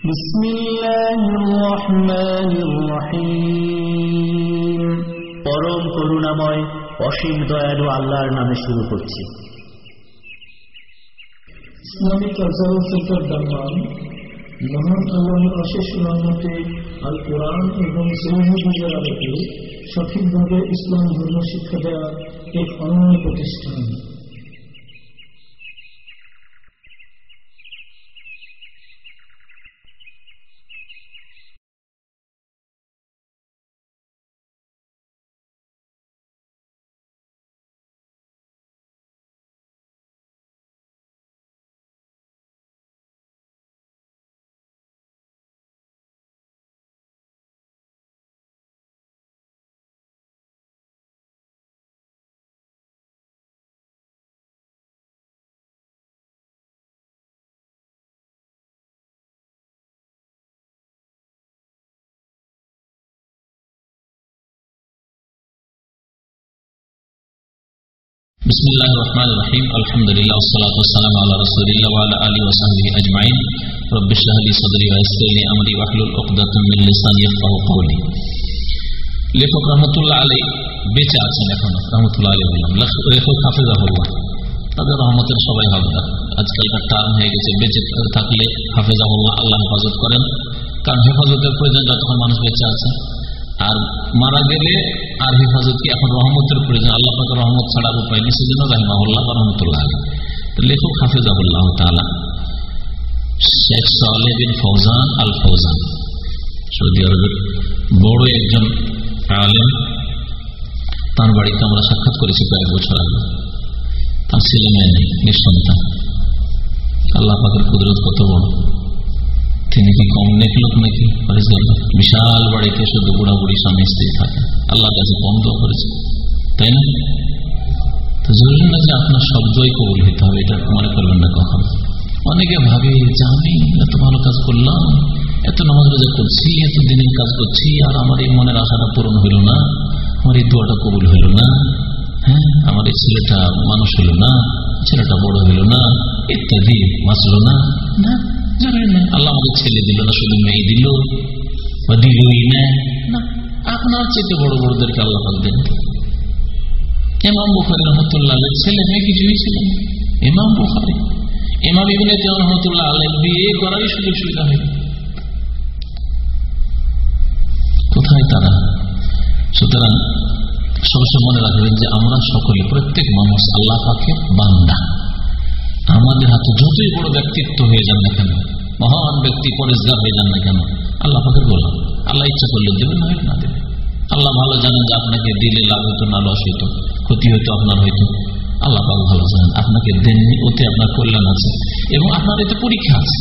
بسم الله الرحمن الرحيم পরম করুণাময় অসীম দয়ালু আল্লাহর নামে শুরু করছি ইসলামী কালচারাল সেন্টার দাম্মান মহান আল্লাহর অশেষ রহমতে আল কোরআন এবং সৌহাদের আলোকে সঠিকভাবে ইসলাম ধর্ম শিক্ষা দেওয়া এক অনন্য প্রতিষ্ঠান বিসমিল্লাহ রহমান রহিম রহমতের সবাই হবে আজকালকার টার্ম হয়ে গেছে, বেঁচে থাকলে হাফেজাহুল্লাহ আল্লাহ হেফাজত করেন। কারণ হেফাজতের প্রয়োজন যতক্ষণ মানুষ বেঁচে আছে। আর মারা গেলে আর হেফাজত কি? এখন রহমতের প্রয়োজন আল্লাহ পাকের রহমত ছাড়ার উপায় নেই, সেজন্য রাহিমাহুল্লাহ রহমতুল্লাহ আলী লেখক হাফেজাহুল্লাহ তালা Sheikh Saleh bin Fawzan al Fawzan Saudi আরবের বড় একজন আলেম। তার বাড়িতে আমরা সাক্ষাৎ করেছি কয়েক বছর আগে। তার ছেলে মেয়ে নেই, নিঃসন্তান। আল্লাহ পাকের কুদরত কত বড়। তিনি কি কম নেক? লোক নাকি বিশাল বাড়িতে শুধু বুড়া বুড়ি স্বামী স্ত্রী থাকে। আল্লাহ কাছে কম দোয়া করেছে। তাই না? তো জরুরি না যে আপনার শব্দই কবুল হইতে হবে, এটা মনে করবেন না কখন। অনেকে ভাবে, যে আমি এত ভালো কাজ করলাম, এত নামাজ রোজা করছি, এত দিনের কাজ করছি, আর আমার এই মনের আশাটা পূরণ হইল না, আমার এই দোয়াটা কবুল হইল না হ্যাঁ? আমার এই ছেলেটা মানুষ হইল না, ছেলেটা বড় হইল না, ইত্যাদি বাঁচল না না। জরুরি নেই আল্লাহ আমাকে ছেলে দিল না শুধু মেয়ে দিল। বা দিলই না। আপনার চেয়ে বড় বড়দেরকে আল্লাহ দেন। বুখারি রহমতুল্লাহ ছেলে মেয়ে কিছুই ছিল? না এমাম বুখারি ইবনে রহমতুল্লাহ বিয়ে করারই সুযোগ সুবিধা হয়নি কোথায় তারা? সুতরাং সবসময় মনে রাখবেন যে আমরা সকলে প্রত্যেক মানুষ আল্লাহ পাকে বান্দা। আমাদের হাতে যতই বড় ব্যক্তিত্ব হয়ে যান না কেন, মহান ব্যক্তি পরিষ্কার হয়ে যান না কেন, আল্লাহ পাকে বললাম আল্লাহ ইচ্ছা করলে দেবে না না দেবে আল্লাহ ভালো জানেন যে আপনাকে দিলে লাভ হইতো না, লস হইতো ক্ষতি হইতো আপনার হইতো আল্লাহ পাক ভালো জানেন, আপনাকে দেননি, ওতে আপনার কল্যাণ আছে এবং আপনার এতে পরীক্ষা আছে।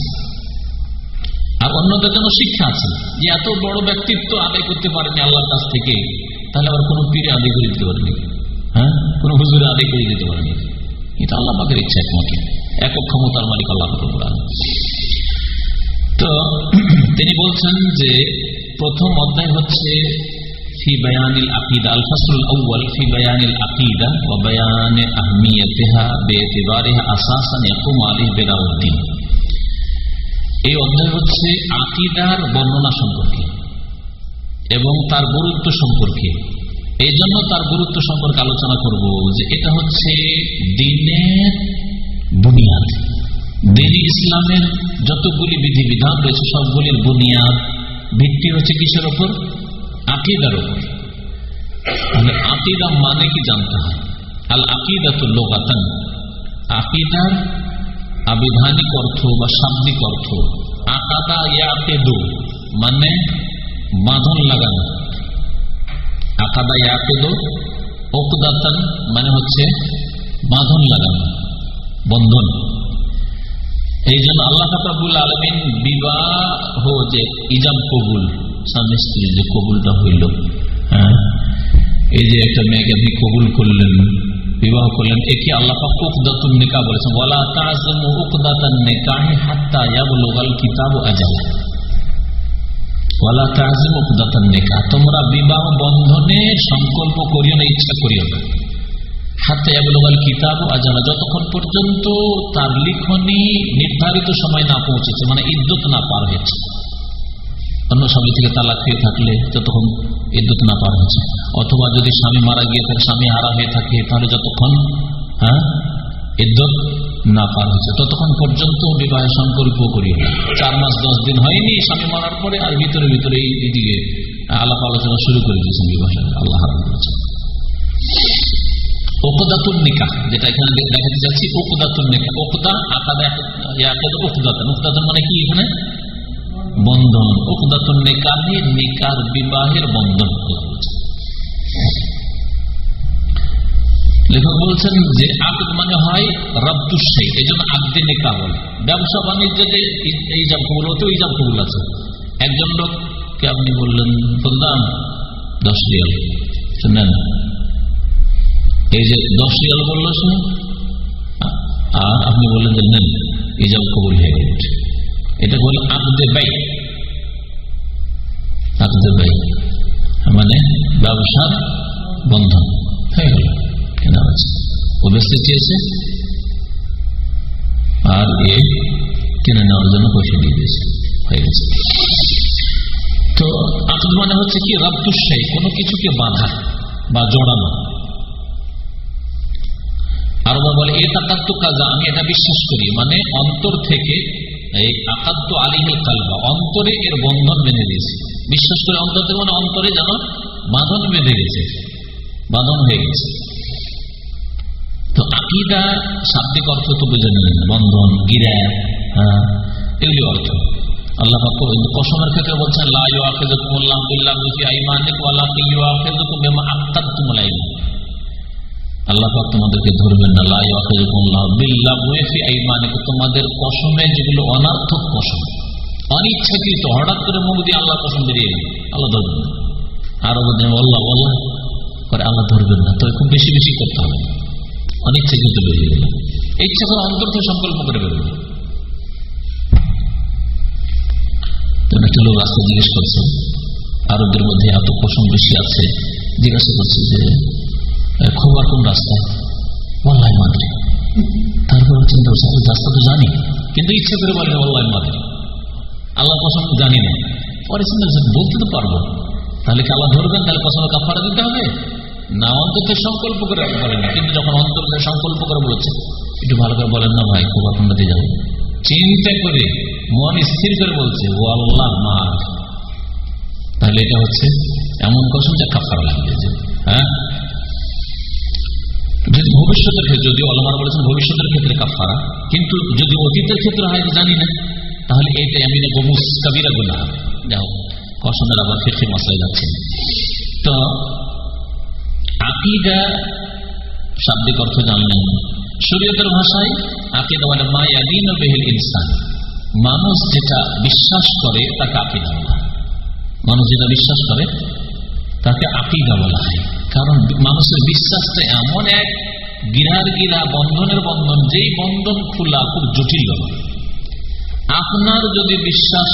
আর অন্যদের জন্য শিক্ষা আছে যে এত বড় ব্যক্তিত্ব আদায় করতে পারেনি আল্লাহর কাছ থেকে, তাহলে আবার কোনো পীরে আদায় করে দিতে পারেনি। হ্যাঁ? কোনো হুজুরে আদায় করে দিতে পারেনি। এটা আল্লাহ পাকের ইচ্ছা একমাত্র একক ক্ষমতার মালিক আল্লাহ তো, তিনি বলছেন যে প্রথম অধ্যায় হচ্ছে এই অধ্যায় হচ্ছে বর্ণনা সম্পর্কে এবং তার গুরুত্ব সম্পর্কে। এই জন্য তার গুরুত্ব সম্পর্কে আলোচনা করব যে এটা হচ্ছে দিনের বুনিয়াদ। দিন ইসলামের যতগুলি বিধিবিধান রয়েছে, সবগুলির বুনিয়াদ ভিত্তি হচ্ছে কিসের ওপর? আকিদার ওপর। তাহলে আকিদা মানে কি জানতে হয় আল আকিদা তো লোকাতান আকিদার আবিধানিক অর্থ বা শাব্দিক অর্থ। আকাদা ইয়াকেদু মানে বাঁধন লাগানো। মানে হচ্ছে বাঁধন লাগানো, বন্ধন। এই জন্য আল্লাহ আলমিন বিবাহ যে ইজাম কবুল স্বামী যে কবুলটা হইল। হ্যাঁ? এই যে একটা মেয়েকে আপনি কবুল করলেন, বিবাহ করলেন একে আল্লাহ বলেছেন? কিতাব আজাল। ওয়ালা নিকা। তোমরা বিবাহ বন্ধনে সংকল্প করিও না, ইচ্ছা করিও না। হাতে ইয়াবলুগাল কিতাব আজালা যতক্ষণ পর্যন্ত তার লিখনি নির্ধারিত সময় না পৌঁছেছে মানে ইদ্যত না পার হয়েছে। অন্য স্বামী থেকে তালাক খেয়ে থাকলে যতক্ষণ ইদ্যুৎ না পার হয়েছে। অথবা যদি স্বামী মারা গিয়ে থাকে স্বামী হারা হয়ে থাকে, তাহলে যতক্ষণ হ্যাঁ ইদ্যুৎ না পার হচ্ছে ততক্ষণ পর্যন্ত বিবাহের সম্পর্ক করি চার মাস, দশ দিন হয়নি, স্বামী মারার পরে আর ভিতরে ভিতরে এইদিকে আলাপ আলোচনা শুরু করে দিয়েছেন বিবাহের আল্লাহ নিকা নিকা মানে কি এখানে? বন্ধন। নিকাহি নিকার বিবাহের বন্ধন লেখক বলছেন যে আকদ মানে হয় রব্দুসাই এই জন্য আকদে নেকা বলে ব্যবসা বাণিজ্যে এই জাম কবুল হতে ওই জাম কবুল আছে। একজন লোককে আপনি বললেন বললাম দশ রিয়াল। শুনেন এই যে দশ রিয়াল বলল শুনে, আর আপনি বললেন যে নেন ইজাব কবুল হয়ে গেছে। এটা বলে আকদে ব্যয় আকদে ব্যয় মানে ব্যবসার বন্ধন। হয়ে গেল। আর এ কিনে নেওয়ার জন্য পয়সা দিয়ে দিয়েছে হয়ে গেছে তো মানে হচ্ছে কি কিছুকে বাধা বা জড়ানো আরও বলে কাজা আমি এটা বিশ্বাস করি মানে অন্তর থেকে এই আকাত্ত আলিহেল কালবা অন্তরে এর বন্ধন বেঁধে দিয়েছে বিশ্বাস করে অন্তর থেকে মানে অন্তরে যেন বাঁধন বেঁধে গেছে বাঁধন হয়ে গেছে আকিদা শাব্দিক অর্থ তো বুঝে বন্ধন, গিরা হ্যাঁ এগুলি অর্থ। আল্লাহ কসমের ক্ষেত্রে বলছেন আল্লাহু তোমাদেরকে ধরবেন না তোমাদের কসমে যেগুলো অনার্থক কসম, অনিচ্ছাকৃত, হঠাৎ করে মুখ দিয়ে আল্লাহ কসম বেরিয়ে আল্লাহ ধরবেন না। আরও বলছেন আল্লাহ আল্লাহ করে আল্লাহ ধরবেন না তো খুব বেশি বেশি করতে হবে। অনিচ্ছাকৃত বেরিয়ে গেল ইচ্ছা করে অন্তর থেকে সংকল্প করে বেরোবে একটা লোক রাস্তা জিজ্ঞেস করছে আরবদের মধ্যে এত বেশি আছে, জিজ্ঞাসা করছে যে কোন রাস্তা? অনলাইন মাদ্রি। তারপর চিন্তা করছে আমি রাস্তা তো জানি। কিন্তু ইচ্ছা করে বলেন অনলাইন মাদ্রি। আল্লাহ কসম জানি না। পরে চিন্তা বলতে তো পারব। তাহলে কি আল্লাহ ধরবেন? তাহলে কসম কাফারা দিতে হবে? না অন্তর সংকল্প করে বলেন কিন্তু যখন অন্তর সংকল্প করে বলেছে একটু ভালো করে বলেন না ভাই, খুব দিয়ে যাব। চিন্তা করে, মন স্থির করে বলছে, ও আল্লাহ তাহলে এটা হচ্ছে এমন কসম যা কাফারা লাগিয়েছে হ্যাঁ? ভবিষ্যতের ক্ষেত্রে যদি অলমার বলেছেন ভবিষ্যতের ক্ষেত্রে কাফারা কিন্তু যদি অতীতের ক্ষেত্রে হয় জানি না। তাহলে এটা আমি নেব মুস্তাবিরা গুণা যাও কসমের আবার ক্ষেত্রে মশলায় যাচ্ছে তো আকিদা শাব্দিক অর্থ জানলেন শরীয়তের ভাষায় আকিদা মানে মায়াদিন বেহিল ইনসান। মানুষ যেটা বিশ্বাস করে, তাকে আকিদা বলা মানুষ যেটা বিশ্বাস করে, তাকে আকিদা বলা হয়। কারণ মানুষের বিশ্বাসটা এমন এক গিরার গিরা বন্ধনের বন্ধন, যেই বন্ধন খোলা খুব জটিল আপনার যদি বিশ্বাস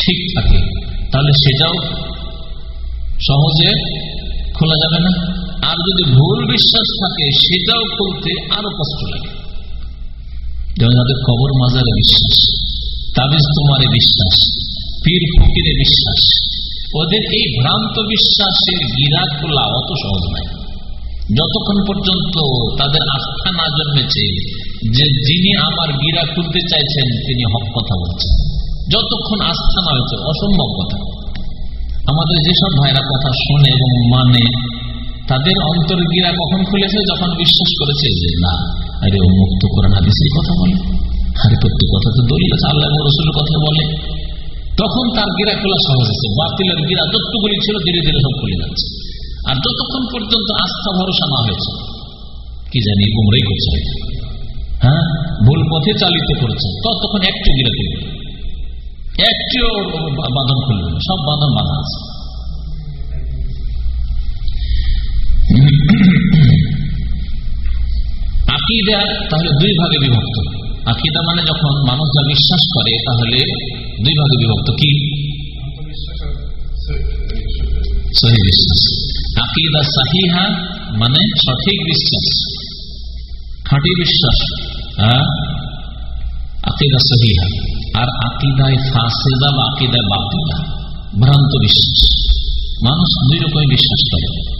ঠিক থাকে, তাহলে সেটাও সহজে খোলা যাবে না। আর যদি ভুল বিশ্বাস থাকে, সেটাও খুলতে আরও কষ্ট লাগে। যেমন যাদের কবর মাজারে বিশ্বাস, তাবিজ তোমারে বিশ্বাস, পীর ফকিরে বিশ্বাস। ওদের এই ভ্রান্ত বিশ্বাসের গিরা খোলা অত সহজ নয়। যতক্ষণ পর্যন্ত তাদের আস্থা না জন্মেছে যে যিনি আমার গিরা খুলতে চাইছেন, তিনি হক কথা বলছেন। যতক্ষণ আস্থা না হয়েছে, অসম্ভব কথা। আমাদের যেসব ভাইরা কথা শোনে এবং মানে তাদের অন্তর গিরা কখন খুলেছে? যখন বিশ্বাস করেছে যে না, আরে ও মুক্ত করে না হাদিসের কথা বলে। আরে প্রত্যেক কথা তো দলিল আছে, আল্লাহ রসুলের কথা বলে। তখন তার গিরা খোলা সহজ হয়েছে। বাতিলের গিরা যতগুলি ছিল ধীরে ধীরে সব খুলে যাচ্ছে। আর যতক্ষণ পর্যন্ত আস্থা, ভরসা না হয়েছে, কি জানি গুমরাই করছে হ্যাঁ? ভুল পথে চালিত করছে। ততক্ষণ একটু গিরা খুলবে একটিও বাঁধন খুলবে সব বাঁধন বাঁধা আছে আকিদা তাহলে দুই ভাগে বিভক্ত আকিদা মানে যখন মানুষ যা বিশ্বাস করে তাহলে দুই ভাগে বিভক্ত কি বিশ্বাস আকিদা সাহিহা মানে সঠিক বিশ্বাস খাঁটি বিশ্বাস আকিদা সহিহা আর আকিদায় ফাসেদা বা আকিদায় বাতিলা ভ্রান্ত বিশ্বাস। মানুষ দুই রকমের বিশ্বাস করে।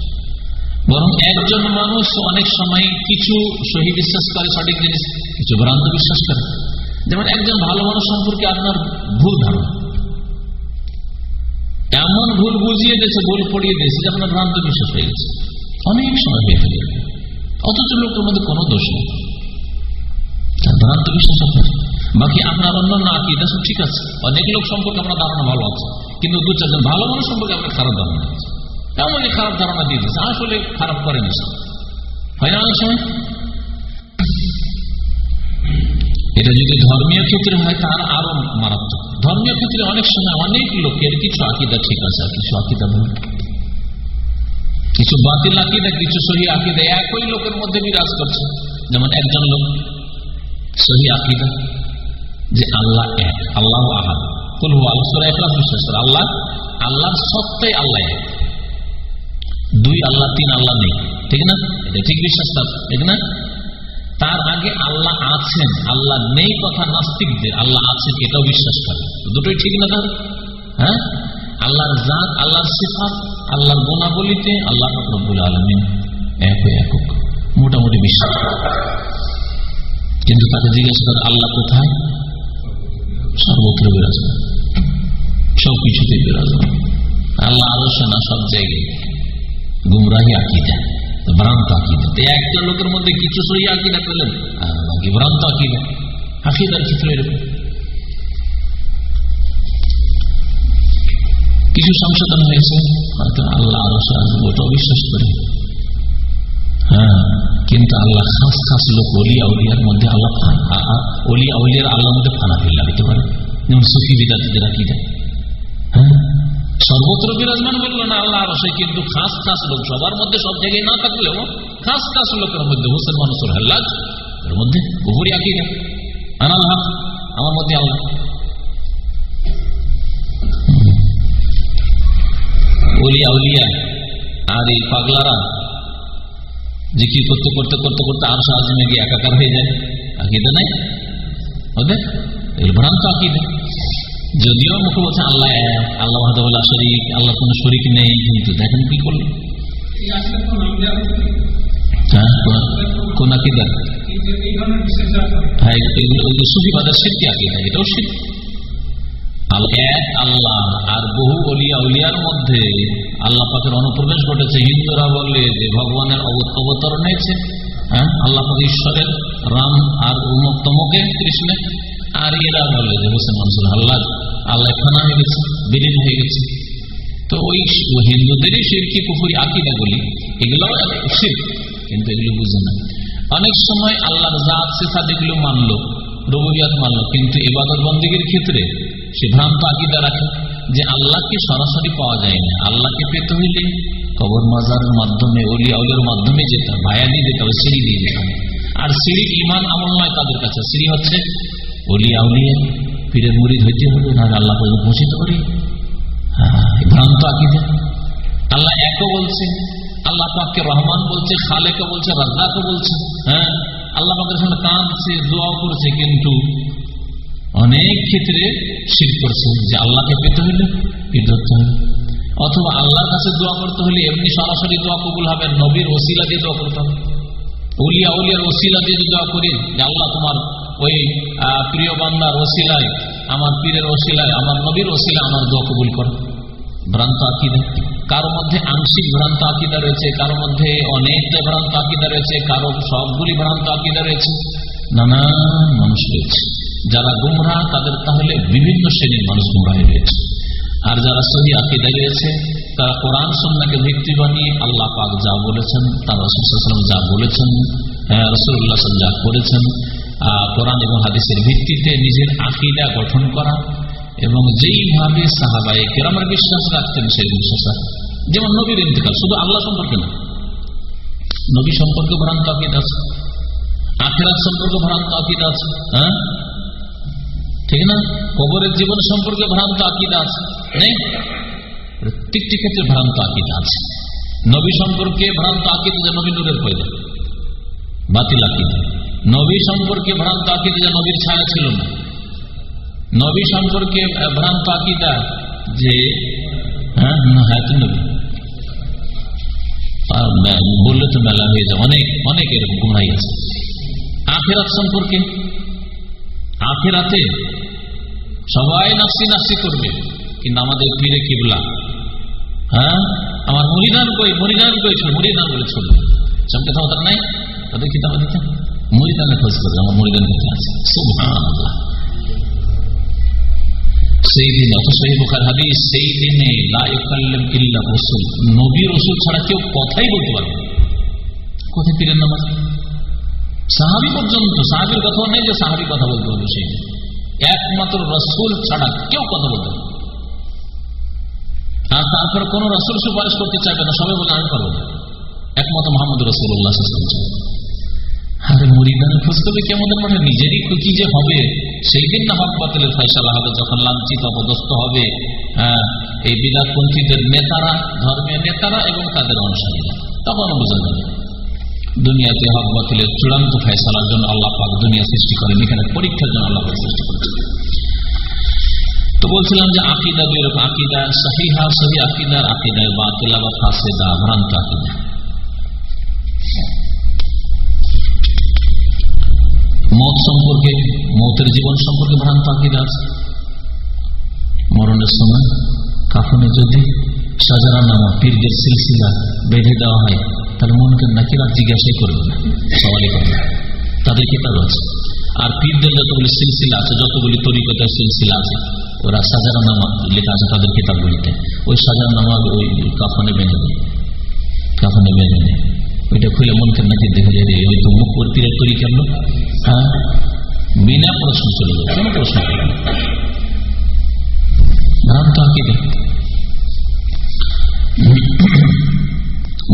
বরং একজন মানুষ অনেক সময় কিছু সহি বিশ্বাস করে, সঠিক জিনিস, কিছু ভ্রান্ত বিশ্বাস করে। যেমন একজন ভালো মানুষ সম্পর্কে আপনার ভুল ধারণা। এমন ভুল বুঝিয়ে দিয়েছে, ভুল পড়িয়ে দিয়েছে যে আপনার ভ্রান্ত বিশ্বাস হয়ে গেছে। অনেক সময় হয়ে ফেলে অথচ লোকের মধ্যে কোনো দোষ নেই। ভ্রান্ত বিশ্বাস আপনার বাকি আপনার অন্যান্য আকিদা সব ঠিক আছে। অনেক লোক সম্পর্কে আপনার ধারণা ভালো আছে। কিন্তু দু চারজন ভালো মানুষ সম্পর্কে আপনার খারাপ ধারণা আছে এমনই খারাপ ধারণা দিয়ে দিচ্ছে আসলে খারাপ করেনি না এটা যদি ধর্মীয় ক্ষেত্রে হয়, তার আরও মারাত্মক। ধর্মীয় ক্ষেত্রে অনেক সময় অনেক লোকের কিছু আকিদা ঠিক আছে আর কিছু আকিদা ভুল। কিছু বাতিল আকিদা, কিছু সহি আকিদা। একই লোকের মধ্যে বিরাজ করছে। যেমন একজন লোক সহি আকিদা। যে আল্লাহ এক, আল্লাহ আহাদ। কুলহু আল্লাহ একলাস বিশ্বাস আল্লাহ, আল্লাহর সত্যাই আল্লাহ এক। দুই আল্লাহ, তিন আল্লাহ নেই, ঠিক না? এটা ঠিক বিশ্বাস তার, ঠিক না? তার আগে আল্লাহ আছেন, আল্লাহ নেই কথা নাস্তিকদের, আল্লাহ আছেন, এটাও বিশ্বাস করে দুটোই ঠিক না তার? হ্যাঁ? আল্লাহর জাত, আল্লাহর সিফাত, আল্লাহর গুণাবলিতে আল্লাহ রব্বুল আলমিন এক একক মোটামুটি বিশ্বাস। কিন্তু তাকে জিজ্ঞেস করে, আল্লাহ কোথায়? সর্বত্র বিরাজমান। সব কিছুতে বিরাজমান। আল্লাহ আরও না সব জায়গায়। গুমরাহি আকিদা, ভ্রান্ত আকিদা। একটা লোকের মধ্যে কিছু সহি আকিদা পেলেন বাকি ভ্রান্ত আকিদা। আকিদার ক্ষেত্রে এরকম। কিছু সংশোধন হয়েছে, হয়তো আল্লাহ আরও ওটাও বিশ্বাস করে। হ্যাঁ কিন্তু আল্লাহ খাস খাস লোক অলিয়া উলিয়ার মধ্যে আল্লাহ অলিয়া উলিয়ার আল্লাহর মধ্যে ফানা ফানাফিল লাগাতে পারে। যেমন সুফি বিদাতিদের আকিদা হ্যাঁ সর্বত্র বিরাজমান বলল, না, আল্লাহ রসে কিন্তু খাস খাস লোক, সবার মধ্যে সব জায়গায় না থাকলেও খাস খাস লোকের মধ্যে হোসেন মানুষের হাল্লাজ এর মধ্যে কুহুরি আকিদা। আনাল্লাহ আমার মধ্যে আল্লাহ। আর এই পাগলারা জিকির করতে করতে করতে করতে আর সাহায্যে গিয়ে একাকার হয়ে যায়। আকিদা নাই? ওদের ভ্রান্ত আকিদা। যদিও মুখে বলছে, আল্লাহ আল্লাহ শরিক আল্লাহ কোন শরিক নেই। কিন্তু দেখেন কি করলেন কোন আকিদার হ্যাঁ আকিদা? এটাও আল্লাহ, আর বহু অলিয়া উলিয়ার মধ্যে আল্লাহ পাকের অনুপ্রবেশ ঘটেছে। হিন্দুরা বলে যে ভগবানের অবতরণ হয়েছে হ্যাঁ? আল্লাহ ঈশ্বরের রাম আর তমকে কৃষ্ণের আর এরা বলে যে হোসেন আল্লাহ আল্লাহ খানা হয়ে গেছে, বিলীন হয়ে গেছে। তো ওই হিন্দুদেরই শিরকি পুকুরি বলি? এগুলো শির, কিন্তু এগুলো বুঝে না। অনেক সময় আল্লাহর জাত সেফাত এগুলো মানলো রবিয়াত মানলো, কিন্তু এবাদত বন্দীগীর ক্ষেত্রে সে ভ্রান্ত আকিদা রাখে। যে আল্লাহকে সরাসরি পাওয়া যায় না আল্লাহকে পেতে হইলে কবর মাজারের মাধ্যমে অলিয়া উলের মাধ্যমে যেতে হবে ভায়া দিয়ে যেতে হবে, সিঁড়ি দিয়ে যেতে হবে। আর সিঁড়ি ইমান আমল নয় তাদের কাছে? সিঁড়ি হচ্ছে অলিয়া উলিয়া পীরের মুড়ি ধৈর্য হবে না আল্লাহ পর্যন্ত পৌঁছিতে পারি। ভ্রান্ত আকিদা। আল্লাহ একও বলছে, আল্লাহ পাককে রহমান বলছে খালেকে বলছে রাজ্জাকে বলছে। হ্যাঁ আল্লাহ পাকের সামনে কাঁদছে, দোয়াও করছে, কিন্তু অনেক ক্ষেত্রে শির করছে। যে আল্লাহকে পেতে হলে অথবা আল্লাহর কাছে দোয়া করতে হলে এমনি সরাসরি দোয়া কবুল হবে, নবীর ওসিলা দিয়ে দোয়া করতে হবে। উলিয়া উলিয়ার ওসিলা দিয়ে দোয়া করি যে আল্লাহ তোমার ওই প্রিয় বান্দার ওসিলায়, আমার পীরের ওসিলায়, আমার নবীর ওসিলায় আমার দোয়া কবুল কর। ভ্রান্ত আকিদা। কারও মধ্যে আংশিক ভ্রান্ত আকিদা রয়েছে, কারও মধ্যে অনেকটা ভ্রান্ত আকিদা রয়েছে, কারও সবগুলি ভ্রান্ত আকিদা রয়েছে। নানান মানুষ রয়েছে। যারা গুমরা তাদের তাহলে বিভিন্ন শ্রেণির মানুষ গুমরাহ রয়েছে আর যারা সহি আকিদা রয়েছে, তারা কোরআন সন্নাকে ভিত্তি বানিয়ে আল্লাহ পাক যা বলেছেন, তার রসুলাম যা বলেছেন রসুল্লাহ যা করেছেন কোরআন এবং হাদিসের ভিত্তিতে নিজের আকিদা গঠন করা এবং যেইভাবে সাহাবাই কেরামের বিশ্বাস রাখতেন সেই বিশ্বাস যেমন নবীর ইন্তেকাল, শুধু আল্লাহ সম্পর্কে না, নবী সম্পর্কে ভ্রান্ত আকিদ আছে, আখেরাত সম্পর্কে ভ্রান্ত আকিদ আছে হ্যাঁ? ঠিক না? কবরের জীবন সম্পর্কে ভ্রান্ত আকিদা আছে, নেই? প্রত্যেকটি ক্ষেত্রে ভ্রান্ত আকিদা আছে। নবী সম্পর্কে ভ্রান্ত আকিদা যে নবী নূরের পয়দা বাতিল আকিদা। নবী সম্পর্কে ভ্রান্ত আকিদা যে নবীর ছায়া ছিল না। নবী সম্পর্কে ভ্রান্ত আকিদা যে হ্যাঁ হ্যাঁ নবী। বললে তো মেলা হয়ে যায়। অনেক অনেক এরকম গুমরাই আছে। আখেরাত সম্পর্কে আখেরাতে সবাই নাসি নাসি করবে। কিন্তু আমাদের পীরে কিবলা হ্যাঁ? আমার মরিদান কই মরিদান কই মরিদান বলে ছিল। সব কথা নাই? তাদের কিতাব দিতে? মরিদানের খোঁজ করবে, আমার মরিদান কোথায় আছে। সুবহানাল্লাহ। সেই দিনে বোখার হাদিস, সেই দিনে নবী রসুল। ছাড়া কেউ কথাই বলতে পারবে কোথায় পীরের নামাজ? সাহাবি পর্যন্ত, সাহাবির কথাও নেই যে সাহাবি কথা বলতে পারবে সেই একমাত্র রসুল ছাড়া কেউ কথা বলতে আর তারপরে কোন রসুল সুপারিশ করতে চাইবে না, সবাই বলে আমি পারব একমাত্র মোহাম্মদ রসুল্লাহ আরে মরিদানের খোঁজ করবে কেমন মানে নিজেরই খুশি যে হবে? সেই দিন না হক বাতিলের ফয়সালা হবে, যখন লাঞ্ছিত, অপদস্থ হবে এই বিরাটপন্থীদের নেতারা, ধর্মীয় নেতারা এবং তাদের অনুসারীরা। তখন বোঝা যাবে দুনিয়াতে হক বাতিলের চূড়ান্ত ফয়সালার জন্য আল্লাহ পাক দুনিয়া সৃষ্টি করেন। এখানে পরীক্ষার জন্য আল্লাহ পাক সৃষ্টি করেছে তো বলছিলাম যে আকিদা দুই রকম, আকিদা সহিহা, সহি আকিদার আকিদায় বা তেলাবা ফাঁসেদা, ভ্রান্ত আকিদা। মত সম্পর্কে, মতের জীবন সম্পর্কে ভ্রান্ত আকিদা আছে। মরণের সময় কাফনে যদি সাজারা নামা পীরদের সিলসিলা বেঁধে দেওয়া হয় তাহলে মনকে নাকিরা জিজ্ঞাসাই করবে না। সবারই করবে তাদের কিতাব আছে আর পীরদের যতগুলি সিলসিলা আছে যতগুলি তরিকতার সিলসিলা আছে। ওরা সাজারা নামা লেখা আছে তাদের কিতাবগুলিতে। ওই সাজারা নামা ওই কাফনে বেঁধে দেয় কাফনে বেঁধে নেয়। ওইটা খুলে মনকে নাকি দেখে যায় ওই তো মুখ পীরের তৈরি কেন হ্যাঁ? বিনা প্রশ্ন চলে যাবে কেন প্রশ্ন ভ্রান্ত আকিদা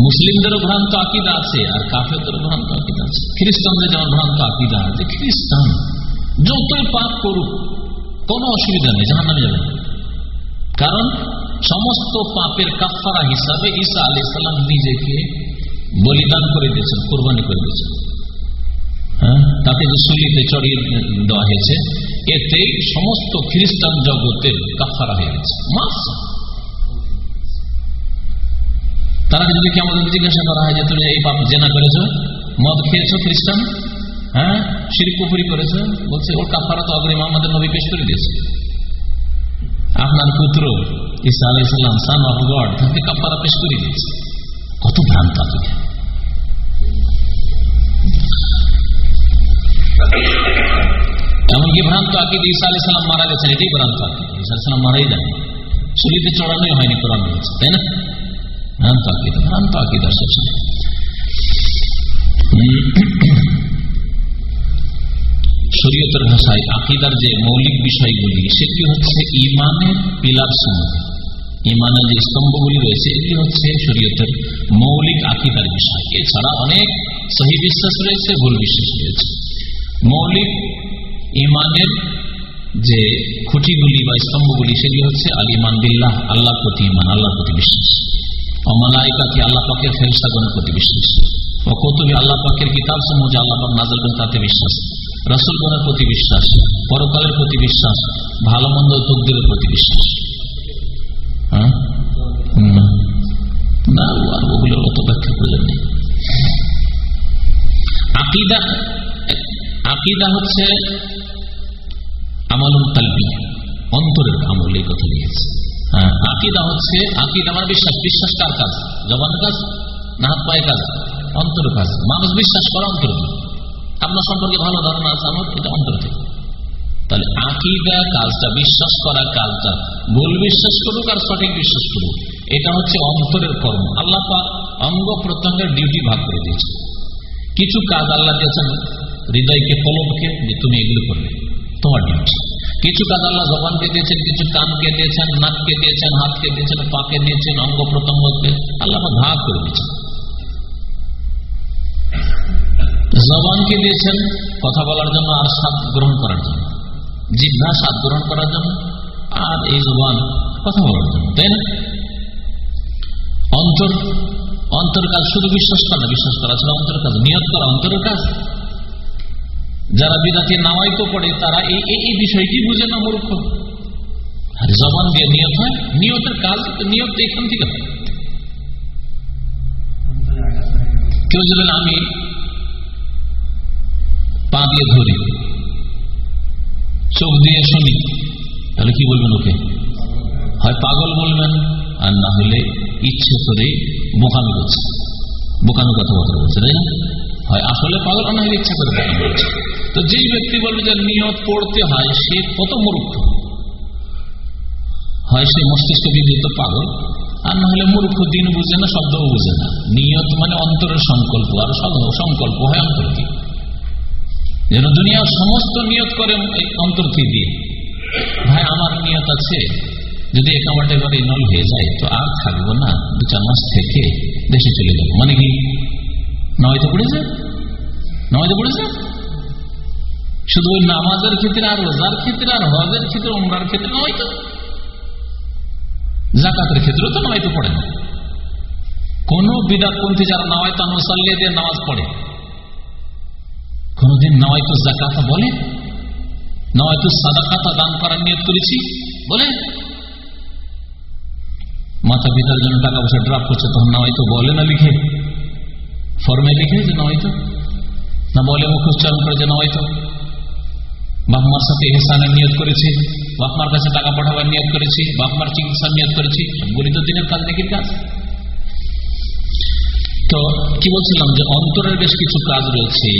মুসলিমদেরও ভ্রান্ত আকিদা আছে, আর কাফেরদেরও ভ্রান্ত আকিদা আছে। খ্রিস্টানদের যেমন ভ্রান্ত আকিদা আছে, খ্রিস্টান, যতই পাপ করুক, কোনো অসুবিধা নেই জাহান নামে যাবে কারণ সমস্ত পাপের কাফারা হিসাবে ঈসা আলি সাল্লাম নিজেকে বলিদান করে দিয়েছেন, কোরবানি করে দিয়েছেন। হ্যাঁ? তাকে যে সুলিতে চড়িয়ে দেওয়া হয়েছে এতে সমস্ত খ্রিস্টান জগতের কাফারা হয়ে গেছে। মাফ। তারা যদি কেমন জিজ্ঞাসা করা হয় যে, তুমি এই পাপ জেনা করেছ? মদ খেয়েছো, খ্রিস্টান? হ্যাঁ? শিরকুপুরি করেছ? বলছে, ওর কাফারা তো অগ্রিম আমাদের নবী পেশ করে দিয়েছে। আপনার পুত্র ইসা আলাই সাল্লাম সান অফ গড তাকে কাফারা পেশ করে দিয়েছে। কত ভ্রান্ত এমনকি ভ্রান্ত আকিদ ঈসা আলি সাল্লাম মারা গেছেন, এটাই ভ্রান্ত আকিদ। ঈসা আলি সাল্লাম মারাই যান শরীরে চড়ানোই হয়নি কোরআন রয়েছে তাই না? ভ্রান্ত আকিদা ভ্রান্ত আকিদা সবসময় শরীয়তের ভাষায় আকিদার যে মৌলিক বিষয়গুলি, সেটি হচ্ছে ইমানের পিলার সমূহ। ইমানের যে স্তম্ভগুলি রয়েছে হচ্ছে শরীয়তের মৌলিক আকিদার বিষয়। এছাড়া অনেক সহি বিশ্বাস রয়েছে, ভুল বিশ্বাস রয়েছে। মৌলিক ইমানের যে খুঁটিগুলি বা স্তম্ভগুলি, সেগুলি হচ্ছে আল ইমান বিল্লাহ আল্লাহ প্রতি ইমান আল্লাহর প্রতি বিশ্বাস। অমালাইকাকে আল্লাহ পরকালের প্রতি বিশ্বাস ভালো মন্দ প্রতি বিশ্বাস। হ্যাঁ? না আর অত ব্যাখ্যা নেই আকিদা আকিদা হচ্ছে আমল তালবি অন্তরের আমল, এই কথা নিয়েছে আকিদা হচ্ছে, আকিদা আমার বিশ্বাস। বিশ্বাস কার কাজ? জবান কাজ না হাত পায়ে কাজ? অন্তর কাজ। মানুষ বিশ্বাস করা অন্তর। আপনার সম্পর্কে ভালো ধারণা আছে আমার? এটা অন্তর থেকে। তাহলে আকিদা, কাজটা বিশ্বাস করার কাজটা। ভুল বিশ্বাস করুক আর সঠিক বিশ্বাস করুক। এটা হচ্ছে অন্তরের কর্ম। আল্লাহ পাক অঙ্গ প্রত্যঙ্গের ডিউটি ভাগ করে দিয়েছে। কিছু কাজ আল্লাহ দিয়েছেন হৃদয়কে কলমকে তুমি এগুলো করবে। তোমার ডিউটি কিছু কাজ আল্লাহ জবানকে দিয়েছেন, কিছু কানকে দিয়েছেন নাককে দিয়েছেন হাতকে দিয়েছেন পাকে দিয়েছেন, অঙ্গ প্রত্যঙ্গকে আল্লাহ ভাগ করে দিয়েছেন। জবানকে দিয়েছেন কথা বলার জন্য আর স্বাদ গ্রহণ করার জন্য। জিভা স্বাদ গ্রহণ করার জন্য আর এই জবান কথা বলার জন্য। তাই না অন্তর অন্তর কাজ শুধু বিশ্বাস করা বিশ্বাস করা ছিল অন্তর কাজ নিয়ত করা, অন্তরের কাজ। যারা বিদাতি নামাই তো পড়ে, তারা এই এই বিষয়টি বুঝে না, মূর্খ। আর জবান দিয়ে নিয়ত হয়, নিয়তের কাজ নিয়ত এখান থেকে হয়। কেউ যদি আমি পা দিয়ে ধরি, চোখ দিয়ে শুনি, তাহলে কি বলবেন ওকে? হয় পাগল বলবেন, আর না হলে ইচ্ছে করে বোকামি করছে। বোকামি কথাবার্তা বলছে, তাই না? হয়। আসলে পাগল না ইচ্ছা করে বোকামি করছে। তো যেই ব্যক্তি বলবে যে নিয়ত পড়তে হয়, সে কত মূর্খ? হয় সে মস্তিষ্ক বিদ্যুৎ পাগল, আর না হলে মূর্খ দিন বুঝে না, শব্দও বুঝে না। নিয়ত মানে অন্তরের সংকল্প, আর সংকল্প হয় অন্তর দিয়ে যেন দুনিয়ার সমস্ত নিয়ত করে অন্তর দিয়ে। ভাই, আমার নিয়ত আছে, যদি একামাটে করে নল হয়ে যায়, তো আর থাকব না। দু চার মাস থেকে দেশে চলে যাব। মানে কি? নয়তো পড়েছে নয়তো পড়েছে শুধু ওই নামাজের ক্ষেত্রে আর রোজার ক্ষেত্রে আর হজের ক্ষেত্রে, উমরার ক্ষেত্রে নয় তো। জাকাতের ক্ষেত্রেও তো নয়তো পড়ে না কোন বিদাতপন্থী যারা নাওয়ায়তো মুসাল্লিদের নামাজ পড়ে। কোনদিন নয়তো জাকাতা বলে। নয়তো সাদাকাতা দান করার নিয়ত করেছি বলে। মাতা পিতার জন্য টাকা পয়সা ড্রাফ করছে, তখন নয়তো বলে না লিখে। ফর্মে লিখে যে নয়তো না বলে মুখ উচ্চারণ করে যে নয়তো বাপমার সাথে এহসানের নিয়ত করেছি বাপমার কাছে টাকা পাঠাবার নিয়ত করেছি বাপমার চিকিৎসার নিয়ত করেছি সবগুলি তো দিনের কাজ দেখি কাজ তো কি বলছিলাম যে অন্তরের বেশ কিছু কাজ রয়েছে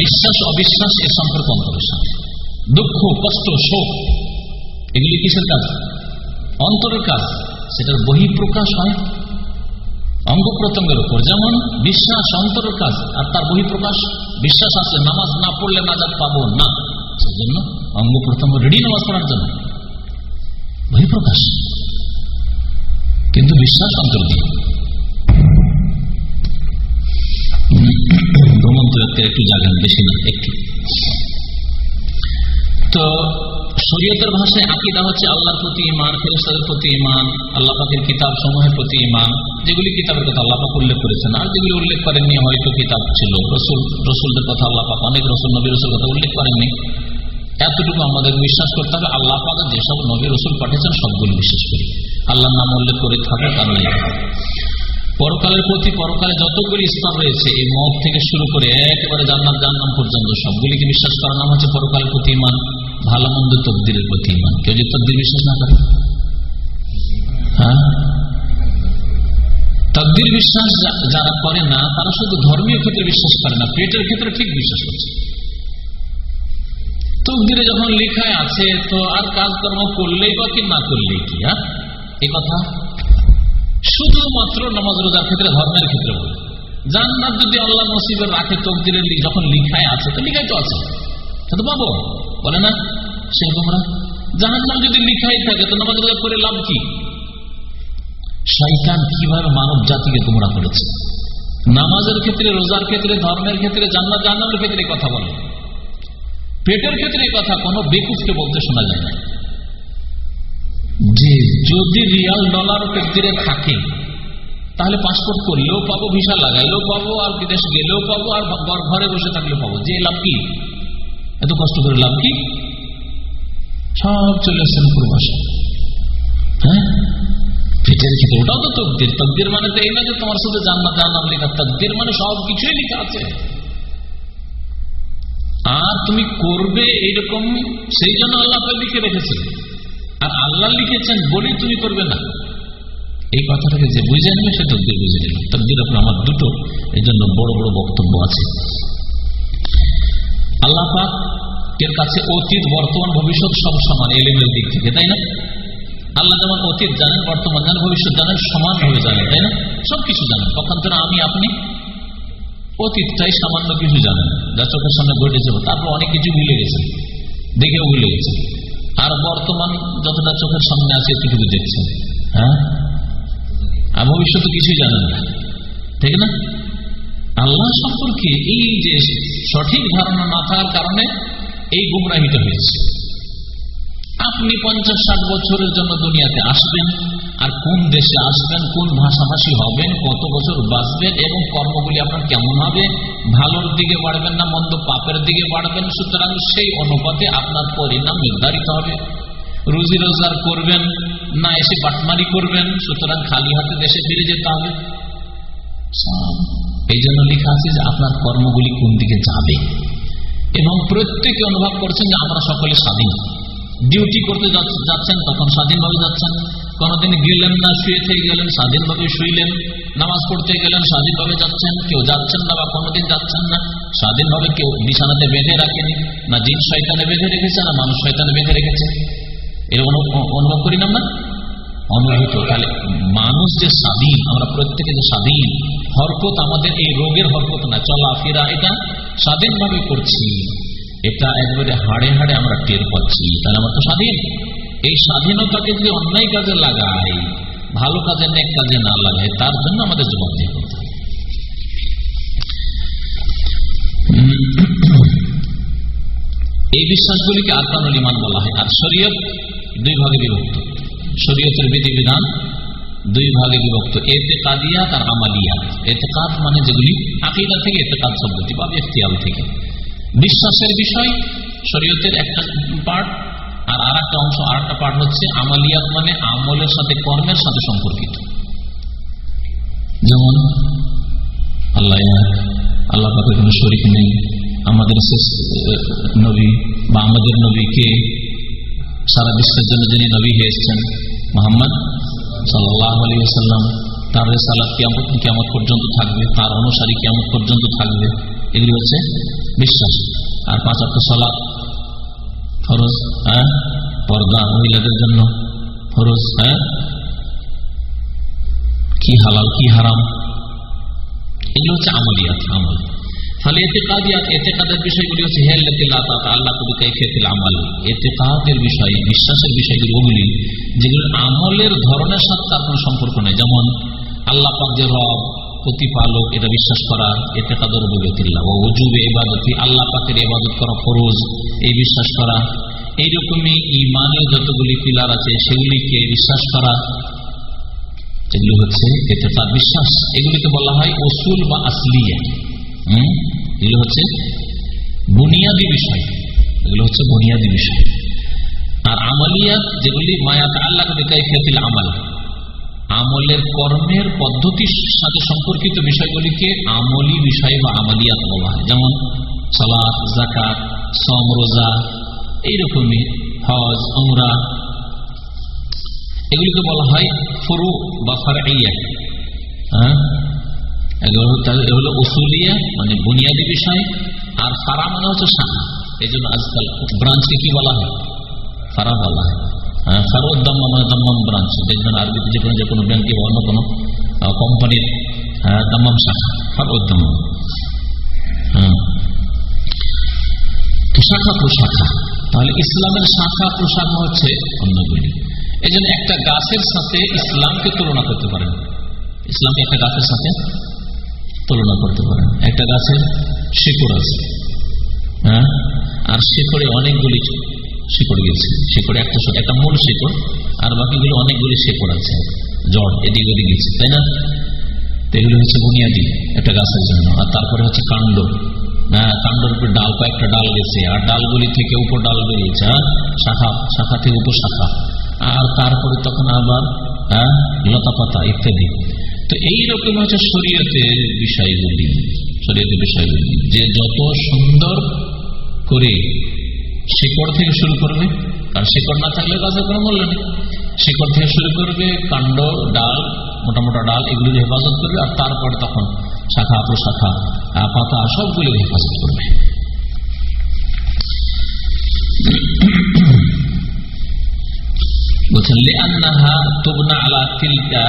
বিশ্বাস অবিশ্বাস এ সম্পর্ক অন্তরের সাথে দুঃখ কষ্ট শোক এগুলি কিসের কাজ অন্তরের কাজ সেটার বহিঃপ্রকাশ হয় অঙ্গ প্রত্যঙ্গের উপর যেমন বিশ্বাস অন্তরের কাজ আর তার বহিঃপ্রকাশ। বিশ্বাস আছে, নামাজ না পড়লে নাজাদ পাবো না। সেজন্য অঙ্গ প্রত্যঙ্গ রেডি নামাজ পড়ার জন্য। বহিঃপ্রকাশ। কিন্তু বিশ্বাস অন্তর দিয়ে ভ্রমণ তো একটু জাগান বেশি না, একটু। তো শরীয়তের ভাষায় আকিদা হচ্ছে আল্লাহর প্রতি ইমান ফেরেস্তাদের প্রতি ইমান আল্লাহ পাকের কিতাব সমূহের প্রতি ইমান যেগুলি কিতাবের কথা আল্লাহ পাক উল্লেখ করেছেন আর যেগুলি উল্লেখ করেননি হয়তো কিতাব ছিল। রসুল, রসুলদের কথা আল্লাহ পাক, অনেক রসুল, নবী রসুল কথা উল্লেখ করেননি। এতটুকু আমাদের বিশ্বাস করতে হবে, আল্লাহ পাক যেসব নবী, রসুল পাঠিয়েছেন সবগুলি বিশ্বাস করি। আল্লাহর নাম উল্লেখ করে থাকার কারণে পরকালের প্রতি পরকালে যতগুলি স্থান রয়েছে, এই মত থেকে শুরু করে একেবারে জান্নাত জান্নাম পর্যন্ত সবগুলিকে বিশ্বাস করার নাম হচ্ছে পরকালের প্রতি ইমান ভালো মন্দ তকদিরের প্রতি ইমান কেউ যদি তকদির বিশ্বাস না করে? হ্যাঁ? তকদির বিশ্বাস যারা করে না, তারা শুধু ধর্মীয় ক্ষেত্রে বিশ্বাস করে না, পেটের ক্ষেত্রে ঠিক বিশ্বাস করছে। তকদিরে যখন লেখায় আছে, তো আর কাজকর্ম করলেই বা কি না করলেই কি হ্যাঁ? এই কথা? শুধুমাত্র নামাজ রোজার ক্ষেত্রে, ধর্মের ক্ষেত্রে বলে। জান্নাত যদি আল্লাহ নসিবের রাখে তকদিরের যখন লিখায় আছে, তো লিখাই তো আছে। তো পাবো। বলে না? সেরকমরা জাহান নাম যদি লিখাই থাকে তো নামাজ রোজা করে লাভ কি? শৈতান কীভাবে মানব জাতিকে তোমরা করেছে? নামাজের ক্ষেত্রে রোজার ক্ষেত্রে ধর্মের ক্ষেত্রে জান্নাত জান্নাতের ক্ষেত্রে কথা বলে। পেটের ক্ষেত্রে কথা কোনো বেকুফকে বলতে শোনা যায় না। যে যদি রিয়াল ডলার পেটে থাকে তাহলে পাসপোর্ট করলেও পাবো ভিসা লাগাইলেও পাবো আর বিদেশ গেলেও পাবো আর ঘরে বসে থাকলেও পাবো। যে লাভ কি? এত কষ্ট করে লাভ কি? সব চলে আসছেন পূর্বাসে হ্যাঁ? ওটাও তো তকদির। তকদির মানে তো এই না যে তোমার জান্নাত লেখা তকদির মানে সব কিছুই লেখা আছে। আর তুমি করবে এইরকম, সেই জন্য আল্লাহ লিখে রেখেছে। আর আল্লাহ লিখেছেন বলেই তুমি করবে না। এই কথাটাকে যে বুঝে নেবে, সে তকদির বুঝে নিল তকদির আপনার আমার দুটো। এই জন্য বড় বড় বক্তব্য আছে। আল্লাহ পাক এর কাছে অতীত, বর্তমান, ভবিষ্যৎ সব সমান, এলিমের দিক থেকে, তাই না? আল্লাহ যেমন অতীত জানেন, বর্তমান জানেন, ভবিষ্যৎ জানেন সমানভাবে জানেন তাই না? সবকিছু জানেন। পক্ষান্তরে আমি, আপনি অতীতটাই সামান্য কিছু জানেন। যা চোখের সামনে ঘটেছে তারপর অনেক কিছু ভুলে গেছেন দেখেও ভুলে গেছেন আর বর্তমান যতটা চোখের সামনে আছে, এতটুকু দেখছেন। হ্যাঁ? আর ভবিষ্যতে কিছুই জানেন না, ঠিক না? আল্লাহ সম্পর্কে এই যে সঠিক ধারণা না থাকার কারণে এই গুমরাহিটা হয়েছে। আপনি পঞ্চাশ ষাট বছরের জন্য দুনিয়াতে আসবেন আর কোন দেশে আসবেন, কোন ভাষাভাষী হবেন, কত বছর বাঁচবেন এবং কর্মগুলি আপনার কেমন হবে, ভালোর দিকে বাড়বেন না, মন্দ পাপের দিকে বাড়বেন, সুতরাং সেই অনুপাতে আপনার পরিণাম নির্ধারিত হবে। রুজি রোজগার করবেন, না এসে বাটমারি করবেন, সুতরাং খালি হাতে দেশে ফিরে যেতে হবে। এই জন্য লেখা আছে যে আপনার কর্মগুলি কোন দিকে যাবে? এবং প্রত্যেকে অনুভব করছেন যে আমরা সকলে স্বাধীন। ডিউটি করতে যাচ্ছেন, তখন স্বাধীনভাবে যাচ্ছেন। কোনদিন গেলেন না, শুয়ে থেকে গেলেন, স্বাধীনভাবে শুইলেন। নামাজ পড়তে গেলেন, স্বাধীনভাবে যাচ্ছেন। কেউ যাচ্ছেন না বা কোনোদিন যাচ্ছেন না। স্বাধীনভাবে কেউ বিছানাতে বেঁধে রাখেনি। না জিন শয়তানে বেঁধে রেখেছে, না মানুষ শয়তানে বেঁধে রেখেছে। এরকম অনুভব করি না অনুভূত তাহলে মানুষ যে স্বাধীন, আমরা প্রত্যেকে যে স্বাধীন, হরকত আমাদের এই রোগের হরকত না, চলাফেরা এটা স্বাধীনভাবে করছি। এটা একবারে হাড়ে হাড়ে আমরা টের পাচ্ছি, তাহলে আমরা তো স্বাধীন। এই স্বাধীনতাকে যদি অন্যায় কাজে লাগাই, ভালো কাজে নেক কাজে না লাগাই, তার জন্য আমাদের জবাব দিয়ে করতে এই বিশ্বাসগুলিকে ইমান বলা হয়। আর শরীয়ত দুই ভাগে বিভক্ত। শরীয়তের বিধিবিধান দুই ভাগে বিভক্ত। এতে কাদিয়াত আর আমালিয়াত এতে কাদ মানে যেগুলি আকিদা থেকে এতে কাদ শব্দটি বা এখতিয়াল থেকে। বিশ্বাসের বিষয়, শরীয়তের একটা পার্ট আর আর একটা অংশ আর একটা পার্ট হচ্ছে আমালিয়াত মানে আমলের সাথে, কর্মের সাথে সম্পর্কিত। যেমন, আল্লাহ আল্লাহ পাকে কোনো শরিক নেই, আমাদের শেষ নবী বা আমাদের নবীকে সারা বিশ্বের জন্য যিনি নবী হয়ে এসছেন মোহাম্মদ সাল্লাহ তার রেসালাত কিয়ামত কিয়ামত পর্যন্ত থাকবে, তার অনুসারী কিয়ামত পর্যন্ত থাকবে। এগুলি হচ্ছে বিশ্বাস। আর পাঁচ অর্থ সালাত ফরজ হ্যাঁ? পর্দা মহিলাদের জন্য ফরজ হ্যাঁ? কি হালাল, কি হারাম? এগুলো হচ্ছে আমলিয়াত, আমল। এতেকাদের বিষয়গুলি হচ্ছে বিষয়, বিশ্বাসের বিষয়গুলি যেগুলি আমলের ধরনের সাথে কোনো সম্পর্ক নেই। যেমন, আল্লাহ যে রব, প্রতিপালক, এটা বিশ্বাস করা এতে কাদর বগতিল্লা ও আল্লাহ পাকের এবাদত করা ফরোজ, এই বিশ্বাস করা। এইরকমই ইমানের যতগুলি পিলার আছে, সেগুলিকে বিশ্বাস করা। যেগুলি হচ্ছে এতে তার বিশ্বাস। এগুলিকে বলা হয় অসুল বা আসলিয়া। হম? এগুলো হচ্ছে বুনিয়াদি বিষয়। এগুলো হচ্ছে বুনিয়াদি বিষয়। আর আমালিয়াত যেগুলি মায়াত আল্লাহ খেতিল আমাল। আমলের কর্মের পদ্ধতির সাথে সম্পর্কিত বিষয়গুলিকে আমলি বিষয় বা আমালিয়াত বলা হয়। যেমন সালাদ জাকাত সম রোজা, এইরকমই হজ অমরা এগুলিকে বলা হয় ফরু বা ফারাইয়া হ্যাঁ? উসুলিয়া মানে বুনিয়াদী বিষয়, আর ফারা মানে হচ্ছে শাখা। এই জন্য আজকাল ব্রাঞ্চকে কি বলা হয়? ফারা বলা হয়। ফারুদ্দাম্মা মানে দাম্মাম ব্রাঞ্চ দেখবেন আরবিতে যে কোনো যে কোনো ব্যাংকে অন্য কোনো কোম্পানির দাম্মাম শাখা। ফারুদ্দাম্মাম তো শাখা প্রশাখা তাহলে ইসলামের শাখা প্রশাখা হচ্ছে অন্যগুলি এই একটা গাছের সাথে ইসলামকে তুলনা করতে পারেন। ইসলামকে একটা গাছের সাথে? তুলনা করতে পারেন একটা গাছের শিকড় আছে হ্যাঁ? আর শিকড়ে অনেকগুলি শিকড় গেছে। শিকড়ে একটা একটা মূল শিকড়, আর বাকিগুলো অনেকগুলি শিকড় আছে। জড় এদিক ওদিক গেছে, তাই না? এগুলো হচ্ছে বুনিয়াদি একটা গাছের জন্য। আর তারপরে হচ্ছে কাণ্ড হ্যাঁ? কাণ্ডের উপর ডাল, কয়েকটা ডাল গেছে। আর ডালগুলি থেকে উপর ডাল বেরিয়েছে হ্যাঁ? শাখা শাখা থেকে উপর শাখা আর তারপরে তখন আবার হ্যাঁ? লতা পাতা ইত্যাদি। তো এইরকম হচ্ছে শরীয়তের বিষয়গুলি শরীয়তের বিষয়গুলি যে যত সুন্দর করে শিকড় থেকে শুরু করবে আর শিকড় না থাকলে গাছের কোনো মূল্য নেই। শিকড় থেকে শুরু করবে, কাণ্ড, ডাল, মোটা মোটা ডাল, এগুলি হেফাজত করবে, আর তারপরে তখন শাখা, প্রশাখা পাতা সবগুলি হেফাজত করবে। বলছেন লেআন্নাহা তুবনা আলা তিলকা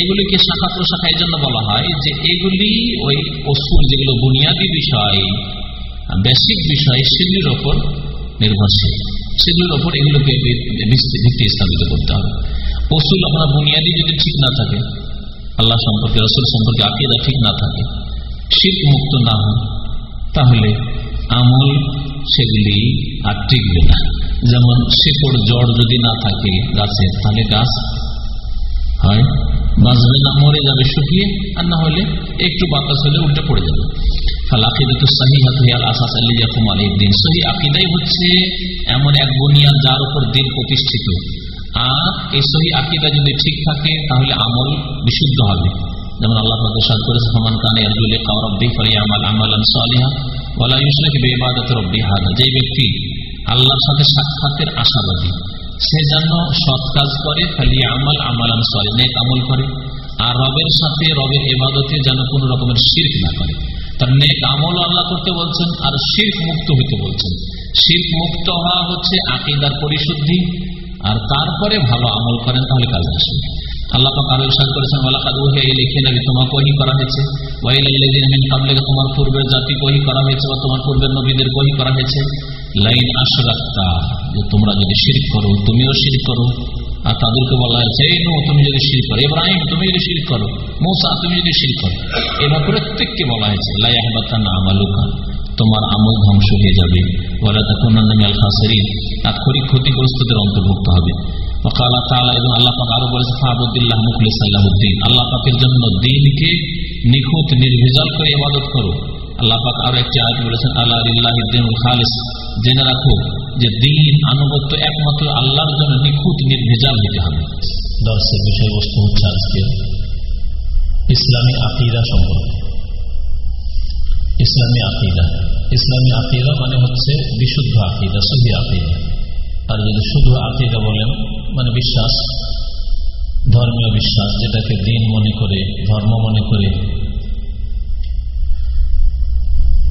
এগুলিকে শাখা প্রশাখা জন্য বলা হয় যে এগুলি ওই অসুর যেগুলো বুনিয়াদী বিষয়, বেসিক বিষয়, সেগুলির ওপর নির্ভরশীল। সেগুলির ওপর এগুলোকে ভিত্তি স্থাপিত করতে হবে। অসুল আপনার বুনিয়াদী যদি ঠিক না থাকে, আল্লাহ সম্পর্কে, রসুল সম্পর্কে আকিদা ঠিক না থাকে শীত মুক্ত না হন, তাহলে আমল সেগুলি আর টিকবে না। যেমন শেকড় জড় যদি না থাকে গাছের তাহলে গাছ হয়। বাঁচবে না মরে যাবে শুকিয়ে, আর না হলে একটু বাতাস হলে উল্টে পড়ে যাবে। এমন এক যার উপর দিন প্রতিষ্ঠিত। আর এই সহি আকিদা যদি ঠিক থাকে, তাহলে আমল বিশুদ্ধ হবে। যেমন আল্লাহ সাদ করেছে ওয়ালা ইউসলাক বেবাদত রব্বি যে ব্যক্তি আল্লাহর সাথে সাক্ষাতের আশাবাদী, সে যেন সৎ কাজ করে, খালি আমাল আমালান সলে, নেক আমল করে। আর রবের সাথে রবের এবাদতে যেন কোন রকমের শির্ক না করে। তার নেক আমল আল্লাহ করতে বলছেন আর শির্ক মুক্ত হইতে বলছেন। শির্ক মুক্ত হওয়া হচ্ছে আকিদার পরিশুদ্ধি। আর তারপরে ভালো আমল করেন, তাহলে কাজ আসে আল্লাহ পাক আরও ওহী করা তোমার পূর্বের জাতি করা হয়েছে তোমার পূর্বের করা লাইন তোমরা যদি করো, তুমিও করো। আর তাদেরকে বলা যদি শির করো। তুমি করো। তুমি করো। এবার প্রত্যেককে বলা হয়েছে না তোমার আমল ধ্বংস হয়ে যাবে। আক্ষরিক ক্ষতিগ্রস্তদের অন্তর্ভুক্ত হবে। আল্লাহ আরও বলেছে ফাহাবুদ্দিল্লাহ মুখলিস আল্লাহদ্দিন আল্লাহ পাকের জন্য দিনকে নিখুঁত নির্ভেজাল করে ইবাদত করো আল্লাহ পাক বলেছেন আল্লাহ ইল্লাহিদ্দিনুল জেনে রাখো যে দিন আনুগত্য একমাত্র আল্লাহর জন্য নিখুঁত নির্ভেজাল হতে হবে দর্শের বিষয়বস্তু হচ্ছে আজকে ইসলামী আকিদা সম্পর্কে। ইসলামী আকিদা। ইসলামী আকিদা মানে হচ্ছে বিশুদ্ধ আকিদা সহি আকিদা। আর যদি শুধু আকিদা বলেন মানে বিশ্বাস, ধর্মীয় বিশ্বাস, যেটাকে দিন মনে করে, ধর্ম মনে করে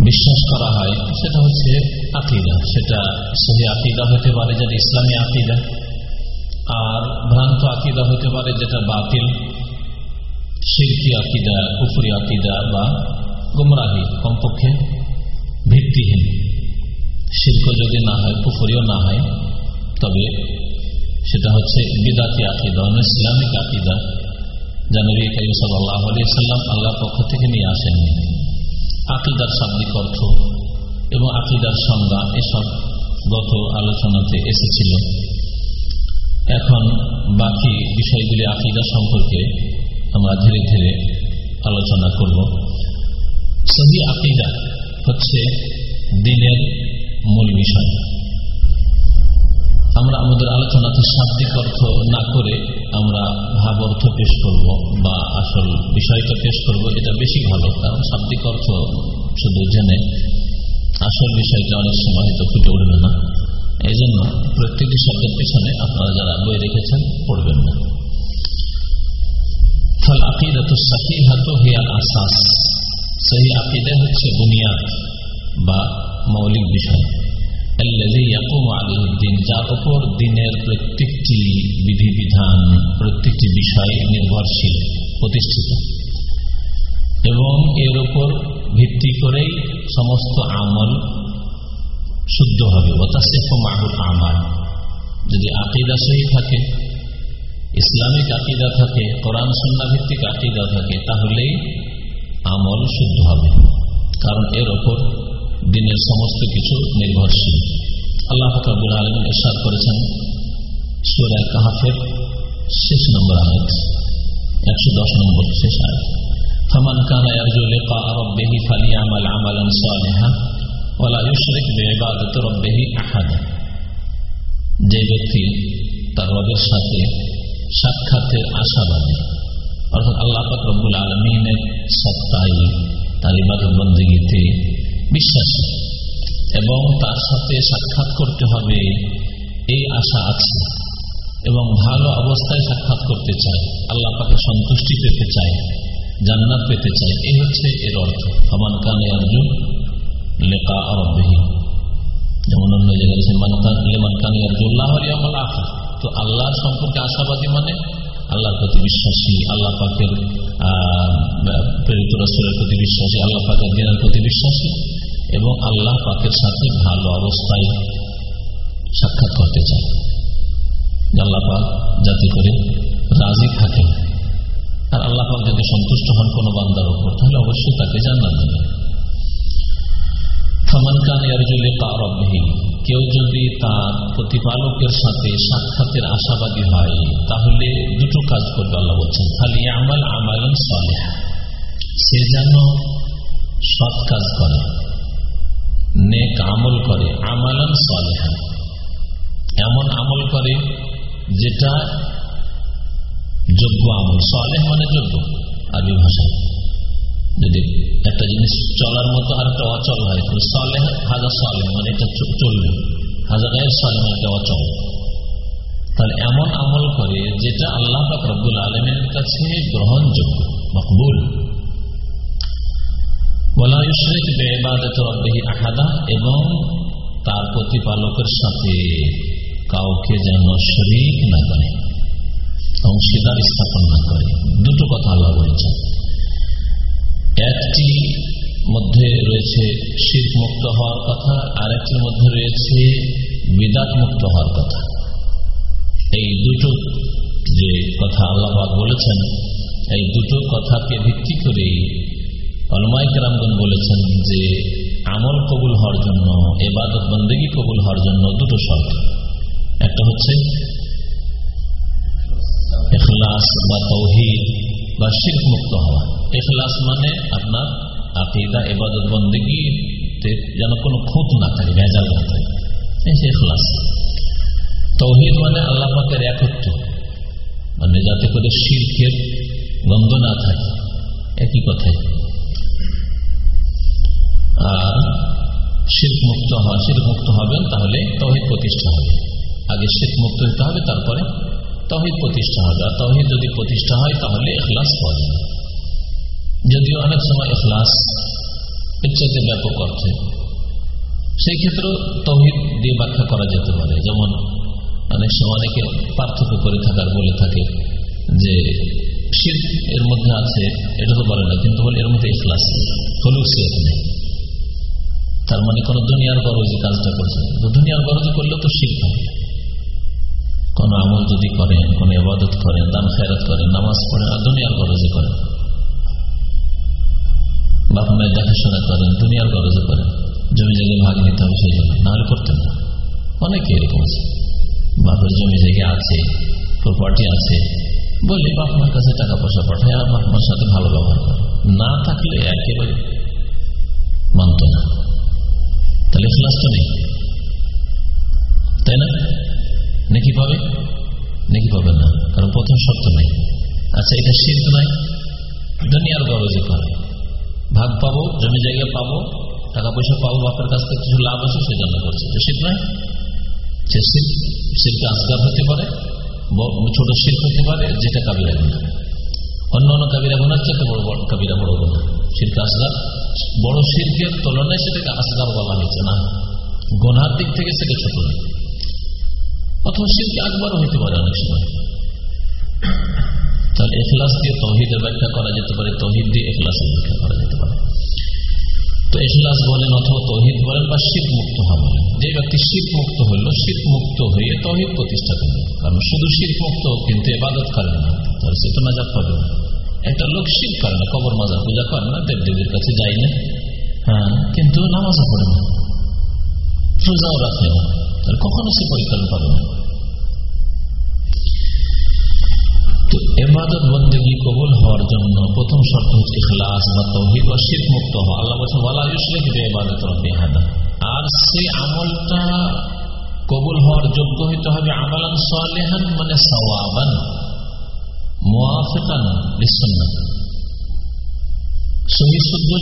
বিশ্বাস করা হয়, সেটা হচ্ছে আকিদা। সেটা সহি আকিদা হতে পারে, যেটা ইসলামী আকিদা। আর ভ্রান্ত আকিদা হতে পারে, যেটা বাতিল। শিল্পী আকিদা, কুফুরি আকিদা বা গুমরাহি, কমপক্ষে ভিত্তিহীন। শিল্প যদি না হয় পুকুরিও না হয়, তবে সেটা হচ্ছে বিদাতি আকিদা ইসলামিক আকিদা জানবী করিম সাল্লাহ আল্লাহর পক্ষ থেকে নিয়ে আসেননি। আকিদার শাব্দিক অর্থ এবং আকিদার সংজ্ঞা এসব গত আলোচনাতে এসেছিল। এখন বাকি বিষয়গুলি আকিদা সম্পর্কে আমরা ধীরে ধীরে আলোচনা করব। সহি আকিদা হচ্ছে দিনের মূল বিষয়। আমরা আমাদের আলোচনাতে শাব্দিক অর্থ না করে আমরা ভাব অর্থ পেশ করব বা আসল বিষয়টা পেশ করব, এটা বেশি ভালো, কারণ শাব্দিক অর্থ শুধু জেনে আসল বিষয়টা অনেক সময় হয়তো ফুটে উঠবে না। এই জন্য প্রত্যেকটি শব্দের পেছনে আপনারা যারা বই রেখেছেন, পড়বেন না। ফল আকিদাত সাকিহাত হিয়াল আসাস। সেই আকিদা হচ্ছে বুনিয়াদ বা মৌলিক বিষয়। যার উপর দিনের প্রত্যেকটি বিধিবিধান প্রত্যেকটি বিষয় নির্ভরশীল প্রতিষ্ঠিত এবং এর উপর ভিত্তি করেই সমস্ত আমল শুদ্ধ হবে ওতাসেফ মাহুল আমাল। যদি আকিদা সহি থাকে ইসলামিক আকিদা থাকে, কোরআন সন্না ভিত্তিক আকিদা থাকে, তাহলেই আমল শুদ্ধ হবে কারণ এর ওপর দিনের সমস্ত কিছু নির্ভরশীল আল্লাহ ফকরাবুল আলম এরশাদ করেছেন সুরায় কাহাফের শেষ নম্বর আয়াত একশো দশ নম্বর শেষ আয়াত فمن كان يرجو لقاء ربه فليعمل عملا صالحا ولا يشرك بعبادة ربه أحدا যে ব্যক্তি তার রবের সাথে সাক্ষাতের আশাবাদী অর্থাৎ আল্লাহ রব্বুল আলমিনের সত্তায় তার ইবাদত বন্দীগীতে বিশ্বাসী। এবং তার সাথে সাক্ষাৎ করতে হবে এই আশা আছে। এবং ভালো অবস্থায় সাক্ষাৎ করতে চাই আল্লাহ পাকে সন্তুষ্টি পেতে চাই জান্নাত পেতে চাই এই হচ্ছে এর অর্থ। হমান কানে অর্জুন লেখা আরব্যহী যেমন অন্য জায়গায় তো আল্লাহর সম্পর্কে আশাবাদী মানে আল্লাহর প্রতি বিশ্বাসী, আল্লাহ পাকের প্রেরিত রসুলের প্রতি বিশ্বাসী, আল্লাহ পাকের দিনের প্রতি বিশ্বাসী। এবং আল্লাহ পাকের সাথে ভালো অবস্থায় সাক্ষাৎ করতে চায়। আল্লাহ পাক যাতে করে রাজি থাকে আর আল্লাহ পাক যদি সন্তুষ্ট হন কোনো বান্দার ওপর তাহলে অবশ্যই তাকে জান্নাত দেবে সমান কান ইয়ারজুলে কারবহি কেউ যদি তার প্রতিপালকের সাথে সাক্ষাতের আশাবাদী হয়, তাহলে দুটো কাজ করবে আল্লাহ বলছেন। খালি আমাল আমালন সালেহ, সে যেন সৎ কাজ করে। নেক আমল করে, আমালন সালেহ। এমন আমল করে যেটা যোগ্য আমল। সালেহ মানে যোগ্য আরবি ভাষায়। যদি একটা জিনিস চলার মতো আর একটা অচল হয় সালেহ, হাজার সালেহ মানে এটা চলবে। হাজার গায়ের সালেহ মানে এটা অচল। তাহলে এমন আমল করে যেটা আল্লাহ রব্বুল আলমের কাছে গ্রহণযোগ্য, মকবুল। এবং তার প্রতিপালকের সাথে কাউকে যেন শরিক না করে, অংশীদার স্থাপন না করে। দুটো কথা আল্লাহ বলেছেন। একটি মধ্যে রয়েছে শীত মুক্ত হওয়ার কথা আর একটির মধ্যে রয়েছে বিদাত মুক্ত হওয়ার কথা। এই দুটো যে কথা আল্লাহবাদ বলেছেন, এই দুটো কথাকে ভিত্তি করেই অলমাইক রামগন বলেছেন যে, আমল কবুল হওয়ার জন্য এবাদত বন্দেগী কবুল হওয়ার জন্য দুটো শর্ত। একটা হচ্ছে এখলাস বা তৌহিদ বা শিল্প মুক্ত হওয়া। এখলাস মানে আপনার আকিদা এবাদত বন্দেগীতে যেন কোনো খুঁত না থাকে, ভেজাল না থাকে। এখলাস তৌহিদ মানে আল্লাহ পাকের একত্র মানে যাতে করে শিল্পের গন্ধ না থাকে। একই আর শিল্প মুক্ত হওয়া শিল্প মুক্ত হবেন তাহলে তহিদ প্রতিষ্ঠা হবে। আগে শীত মুক্ত হতে হবে, তারপরে তহিদ প্রতিষ্ঠা হবে। আর তহিদ যদি প্রতিষ্ঠা হয়, তাহলে এখলাস পাওয়া যাবে। যদিও অনেক সময় এখলাস ইচ্ছাতে ব্যাপক অর্থে। সেই ক্ষেত্রেও তহিদ দিয়ে ব্যাখ্যা করা যেতে পারে। যেমন অনেক সময় অনেকে পার্থক্য করে থাকার বলে থাকে যে শিল্প এর মধ্যে আছে, এটা তো বলে না, কিন্তু এর মধ্যে ইখলাস হলুসিয়ত নেই। তার মানে কোন দুনিয়ার গরজে কাজটা করছে দুনিয়ার গরজে করলেও তো শিল্প কোন আমল যদি করেন, কোন ইবাদত করেন, দান খেরাত করেন, নামাজ পড়েন, আর দুনিয়ার গরজে করেন। বাপ মায়ের দেখাশোনা করেন, দুনিয়ার গরজে করেন। জমি জায়গায় ভাগ নিতে হবে সেই জন্য। নাহলে করতেন না। অনেকে এরকম আছে। বাপের জমি জায়গা আছে প্রপার্টি আছে। বলে বাপ মার কাছে টাকা পয়সা পাঠায়, আর বাপ মার সাথে ভালো ব্যবহার করে। না থাকলে একেবারে মানত না। তাহলে ক্লাস তো নেই। তাই না? নাকি পাবে? নাকি পাবে না, কারণ প্রথম শর্ত নেই। আচ্ছা এটা শীত নয়। দুনিয়ার গরজে করে ভাগ পাবো জমি জায়গা পাবো টাকা পয়সা পাবো, বাপের কাছ থেকে কিছু লাভ আছে সেজন্য করছে। তো শীত নয়। সে শিল্প আসগার হতে পারে ছোট শিল্প হতে পারে, যেটা কাবিরা গুণা। অন্য অন্য কাবিরা গুণার চেয়ে বড় বড় কাবিরা বড় গুণা। বড় শিল্পের তুলনায় সেটাকে আসগার বলা হয়েছে না। গোনার দিক থেকে সেটা ছোট নয় অথবা শিল্পে আকবরও হইতে পারে অনেক সময়? তাহলে এখলাস দিয়ে তহিদের ব্যাখ্যা করা যেতে পারে, তহিদ দিয়ে এখলাসের ব্যাখ্যা করা যেতে পারে। তো এখলাস বলেন অথবা তহিদ বলেন বা শীত মুক্ত হওয়া বলেন। যে ব্যক্তি শীত মুক্ত হইল শীত মুক্ত হয়ে তহিদ প্রতিষ্ঠা করবে কারণ শুধু শীত মুক্ত কিন্তু এবাদত করে না। তাহলে সে তো নাজাত পাবে না। একটা লোক শীত করে না কবর মাজার পূজা করে না দেব দেবীর কাছে যাই না হ্যাঁ কিন্তু নামাজও পড়ে না রোজাও রাখে না কখনো সে পরিকল্পনা পাবে না কবুল হওয়ার জন্য প্রথম মুক্ত হওয়া আর সেই আমলটা কবুল হওয়ার যোগ্য হইতে হবে আমালান সালেহান মানে সওয়াবান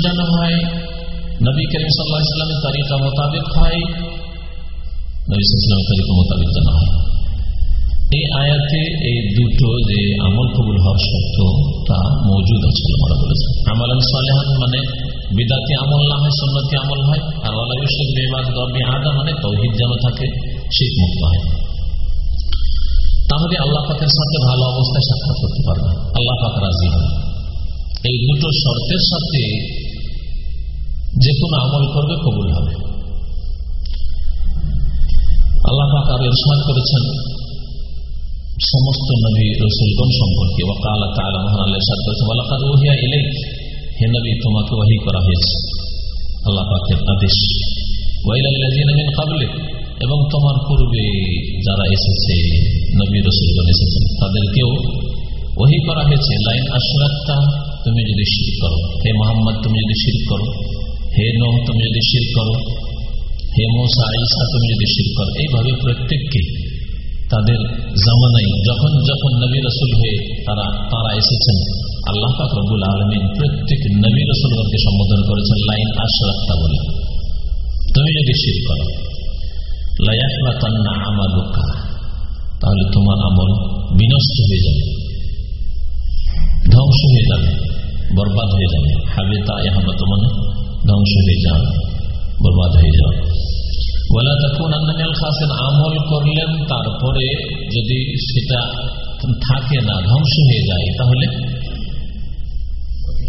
যেন হয় নবী করিম সাল্লাহ ইসলামের মোতাবেক হয়, নবী ইসলামের মোতাবেক যেন হয়। এই আয়াতে এই দুটো যে আমল কবুল হওয়ার শর্ত, তা মজুদ আছে আমরা বলেছি। আমালান সালেহান মানে বিদাতি আমল না হয় সন্ন্যতি আমল হয়। আর আলাইশেখ বেবাদ রবি আদা মানে তৌহিদ যেন থাকে শীত মুক্ত হয়। তাহলে আল্লাহ পাকের সাথে ভালো অবস্থায় সাক্ষাৎ করতে পারবে আল্লাহ পাক রাজি হবে এই দুটো শর্তের সাথে যে কোনো আমল করবে, কবুল হবে। আল্লাহ পাক আর ইরশাদ করেছেন, সমস্ত নবী রসুলগণ সম্পর্কে। ওয়াকালা তাআলা মহান ইরশাদ করেছেন ওয়ালাকাদ উহিয়া ইলাইক হে নবী, তোমাকে ওহী করা হয়েছে। আল্লাহ পাকের আদেশ এবং তোমার পূর্বে যারা এসেছে নবী রসুলগণ এসেছেন তাদেরকেও ওহি করা হয়েছে, লাইন আশরাক্তা, তুমি যদি শির করো, হে মোহাম্মদ, তুমি যদি শির করো, হে নো তুমি যদি শির করো, হে মোসা ইসা তুমি যদি শির করো। এইভাবে প্রত্যেককে তাদের জামানাই যখন যখন নবী রসুল হয়ে তারা তারা এসেছেন, আল্লাহ ফাকরবুল আলমিন প্রত্যেক নবী রসুলগণকে সম্বোধন করেছেন, লাইন আশরাক্তা বলে। তুমি যদি শির করো লায়াকলাতান্না আমালুকা তাহলে তোমার আমল বিনষ্ট হয়ে যাবে। ধ্বংস হয়ে যাবে। বরবাদ হয়ে যাবে। হাবে তা এহামত মানে ধ্বংস হয়ে যাবে। বরবাদ হয়ে যাবে। বলা তখন আন্নামিয়াল খাসেন আমল করলেন তারপরে যদি সেটা থাকে না, ধ্বংস হয়ে যায়, তাহলে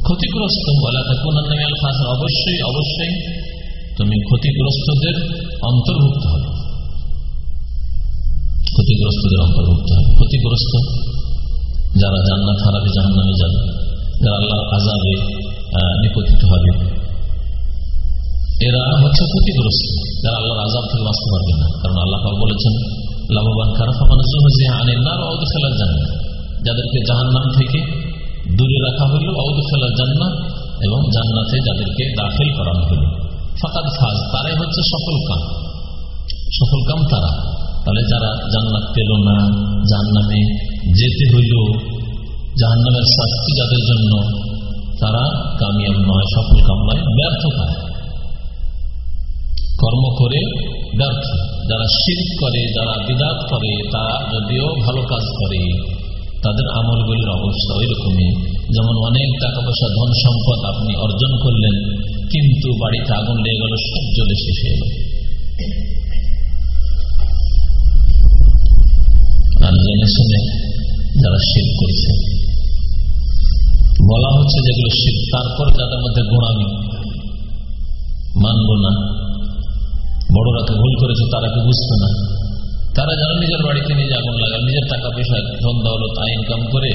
ক্ষতিগ্রস্ত। বলা তখন আন্নামিয়াল খাসেন অবশ্যই অবশ্যই তুমি ক্ষতিগ্রস্তদের অন্তর্ভুক্ত হবে। ক্ষতিগ্রস্তদের অন্তর্ভুক্ত হবে ক্ষতিগ্রস্ত যারা জান্নাত হারাবে জাহান্নামে যাবে, যারা আল্লাহ আজাবে নিপতিত হবে। এরা হচ্ছে ক্ষতিগ্রস্ত, যারা আল্লাহর আজাব থেকে বাঁচতে পারবে না। কারণ আল্লাহ বলেছেন, লাভবান খারাপ খেলার জান্নাত যাদেরকে জাহান্নাম থেকে দূরে রাখা হইল অদ খেলার জান্নাত এবং জান্নাতে যাদেরকে দাখিল করানো হইল। ফাঁকাত ফাজ, তারাই হচ্ছে সফল কাম। সফল কাম তারা। তাহলে যারা জান্নাত পেল না জাহান্নামে যেতে হইল, জাহান্নামের শাস্তি যাদের জন্য, তারা কামিয়াব নয়, সফল কাম নয় ব্যর্থ তারা কর্ম করে ব্যর্থ। যারা শীত করে, যারা বিদাত করে, তারা যদিও ভালো কাজ করে, তাদের আমলগুলির অবস্থা ওই রকমই যেমন অনেক টাকা পয়সা ধন সম্পদ আপনি অর্জন করলেন, কিন্তু বাড়িতে আগুন লেগে গেল সব জ্বলে শেষ হয়ে আর জেনে শুনে যারা শীত করছে। বলা হচ্ছে যেগুলো শীত তারপর যাদের মধ্যে গোড়ামি মানব না। বড়রা ভুল করেছে, তারা কি বুঝতো না? তারা যারা নিজের বাড়িতে নিজে আগুন লাগাল নিজের টাকা পয়সা, ধন, দৌলত, আয়, ইনকাম করে,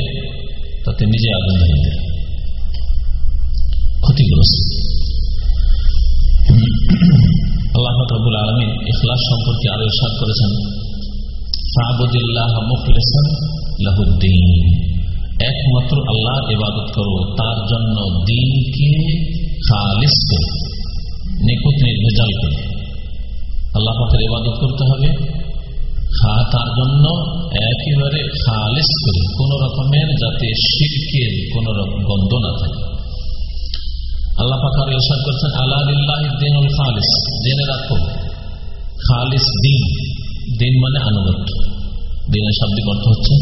তাতে নিজে আগুন ধরিয়ে দেয়। ক্ষতিগ্রস্ত। আল্লাহ রবুল আলমী ইখলাস সম্পর্কে আরও ইসাদ করেছেন। একমাত্র আল্লাহ ইবাদত করো, তার জন্য দিনকে খালিস করে, নিখুঁত নির্ভেজাল করে। আল্লাহ পাখের ইবাদত করতে হবে তার জন্য একেবারে খালিস করে। কোন রকমের যাতে শিরকের কোন রকম গন্ধ না থাকে। আল্লাহ পাখার ইসাদ করছেন আল্লাহ দিনুল খালিস জেনে রাখো। খালিস দিন। দিন মানে আনুগত্য। দিনের শাব্দিক অর্থ হচ্ছে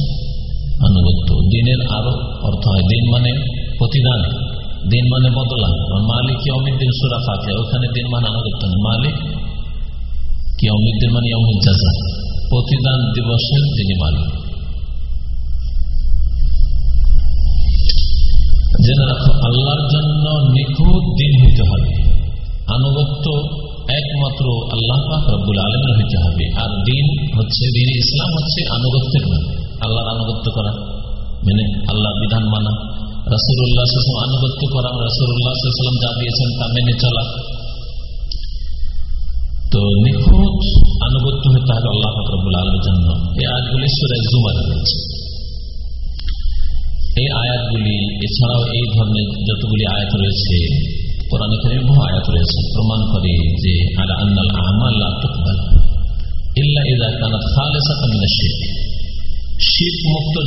আনুগত্য। দিনের আরও অর্থ হয়। দিন মানে প্রতিদান। দিন মানে বদলা মালিক অমিত দিন সুরা ফাতে ওখানে দিন মানে আনুগত্য মালিক কি অমিত দিন মানে অমিত জাজা প্রতিদান দিবসের যিনি মালিক। জেনে রাখো, আল্লাহর জন্য নিখুঁত দিন হইতে হবে। আনুগত্য একমাত্র আল্লাহ রব্বুল আলমের হইতে হবে। আর দিন হচ্ছে দিন ইসলাম, হচ্ছে আনুগত্যের নাম আল্লাহর আনুগত্য করা মানে আল্লাহ বিধান মানা। রাসুল্লাহ আনুগত্য করা রাসুল্লাহাম যা দিয়েছেন তা মেনে চলা। তো নিখুঁত আনুগত্য হইতে হবে আল্লাহ ফাকরবুল আলমের জন্য। এই আয়াতগুলি সুরায় জুমারে রয়েছে। এই আয়াতগুলি, এছাড়াও এই ধরনের যতগুলি আয়াত রয়েছে কোরআন করিম বহু আয়াত রয়েছে প্রমাণ করে যে আলা আন্নাল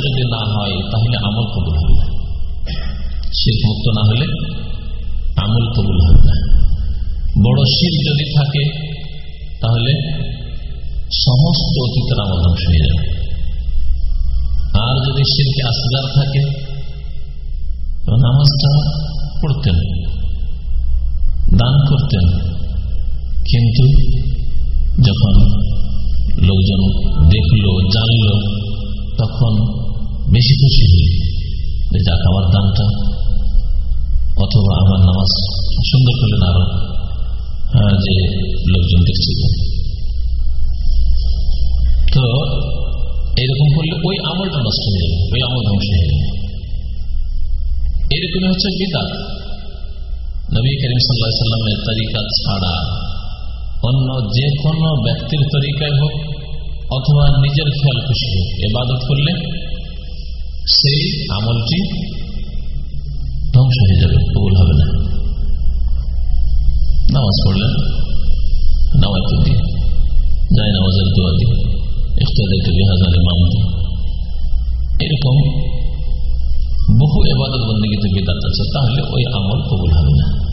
যদি না হয় তাহলে আমল কবুল হবে না না হলে আমল কবুল হবে না বড় শীত যদি থাকে তাহলে সমস্ত অতীতের আমল ধ্বংস হয়ে যাবে আর যদি শিল্পে আসগার থাকে নামাজটা পড়তেন দান করতেন। কিন্তু যখন লোকজন দেখল, জানলো, তখন বেশি খুশি হল যে, যাক, আমার দানটা। অথবা আমার নামাজ সুন্দর করলেন আরও। যে লোকজন দেখছে তো এরকম করলে ওই আমলটা নষ্ট হয়ে যাবে ওই আমল ধ্বংস হয়ে যাবে এরকমই হচ্ছে বিদাত। নবী করিম সাল্লামের তালিকা ছাড়া অন্য যে কোনো ব্যক্তির তরিকায় হোক অথবা নিজের খেয়াল খুশি হোক এবাদত করলে সেই আমলটি ধ্বংস হয়ে যাবে, কবুল হবে না। নামাজ পড়লেন নামাজ দিয়ে যাই নামাজের দোয়া দিয়ে ইফতাদাইতে বিহাজার ইমাম দিয়ে এরকম বহু এবাদত বন্দীতে বেদাত আছে, তাহলে ওই আমল কবুল হবে না।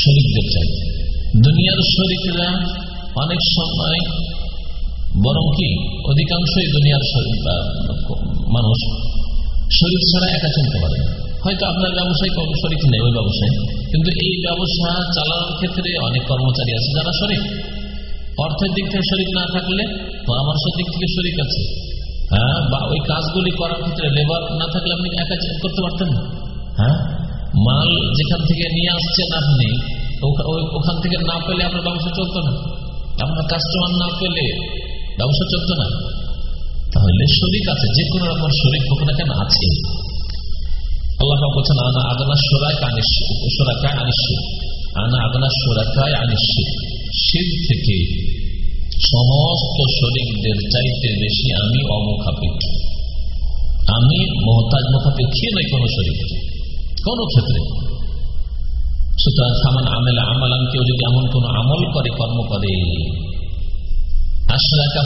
শরীরদের চাই। দুনিয়ার শরীররা অনেক সময়, বরং কি, অধিকাংশই দুনিয়ার মানুষ শরীর ছাড়া একা চলতে পারে হয়তো আপনার ব্যবসায় কোনো শরীর নেই ওই ব্যবসায়, কিন্তু এই ব্যবসা চালানোর ক্ষেত্রে অনেক কর্মচারী আছে যারা শরীর। অর্থের দিক থেকে শরীর না থাকলে পরামর্শের দিক থেকে শরীর আছে? হ্যাঁ বা ওই কাজগুলি করার ক্ষেত্রে লেবার না থাকলে আপনি একা করতে পারতেন না। হ্যাঁ? মাল যেখান থেকে নিয়ে আসছেন আপনি ওখান থেকে না পেলে আপনার ব্যবসা চলতো না। আপনার কাস্টমার না পেলে ব্যবসা চলতো না। তাহলে শরিক আছে, যে কোনো রকম শরিক হোক না কেন আছে। আনা আনিশ্চিত আনা থেকে সমস্ত শরীরদের চাইতে বেশি আমি আমি মহতাজ মুখাপেক্ষী নই কোন শরীর কোন ক্ষেত্রে। সুতরাং সামান আমেলা আমালাম কেউ যদি এমন কোন আমল করে, কর্ম করে আশরাকা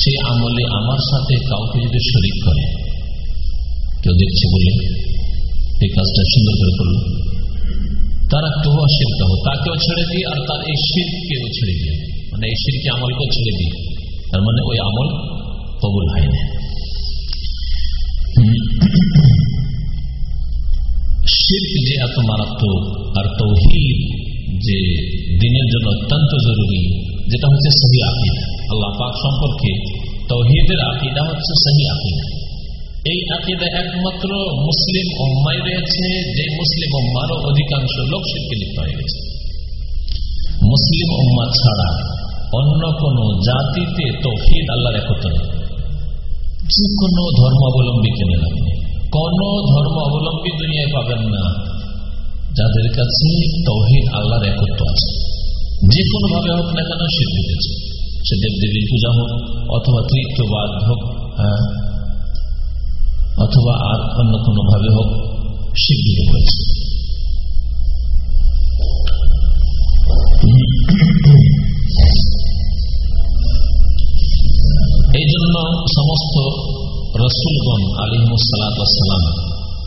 সে আমলে আমার সাথে কাউকে যদি শরিক করে, কেউ দেখছে বলে, এই কাজটা সুন্দর করে করল। তারা কেউ শিল্প হোক তাকেও ছেড়ে দিই আর তার এই শিল্পকেও ছেড়ে দিই মানে এই শিল্পে আমলকেও ছেড়ে দিই তার মানে ওই আমল কবুল হয় না। যে এত মারাত্মক আর তৌহিদ যে দিনের জন্য অত্যন্ত জরুরি, যেটা হচ্ছে সহি আকিদা। আল্লাহ পাক সম্পর্কে তৌহিদের আকিদা হচ্ছে সহি আকিদা। এই আকিদা একমাত্র মুসলিম উম্মাই রয়েছে, যে মুসলিম উম্মারও অধিকাংশ লোক শিল্পে লিপ্ত হয়ে মুসলিম উম্মা ছাড়া অন্য কোন জাতিতে তৌহিদ আল্লাহর একত্র যে কোনো ধর্মাবলম্বী কেনেন আপনি কোন ধর্ম অবলম্বী দুনিয়ায় পাবেন না। যাদের কাছে তৌহিদ আল্লাহর একত্র আছে। যে কোনো ভাবে হোক না কেন শিল্প সে দেবদেবীর পূজা হোক, অথবা তৃতীয়বাদ হোক হ্যাঁ অথবা আর অন্য কোনো ভাবে হোক স্বীকৃত হয়েছে। এই জন্য সমস্ত রসুলগণ আলিমসালাম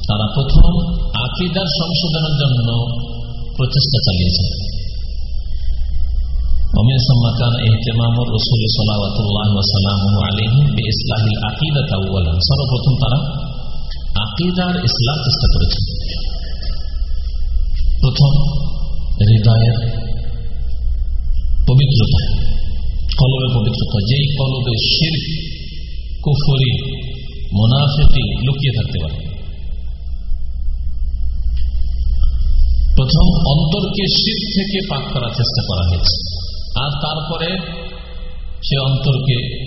তারা প্রথম আকিদার সংশোধনের জন্য প্রচেষ্টা চালিয়েছেন ومن ثم كان اهتمام الرسول صلوات الله وسلامه عليه بإصلاح العقيدة أولا সর্বপ্রথম তারা আকিদার ইসলাম চেষ্টা করেছেন প্রথম হৃদয়ের পবিত্রতা কলবের পবিত্রতা, যেই কলবে শির কুফরি মোনাফেতি লুকিয়ে থাকতে পারে। প্রথম অন্তরকে শীত থেকে পাক করার চেষ্টা করা হয়েছে। আর তারপরে সে অন্তরকে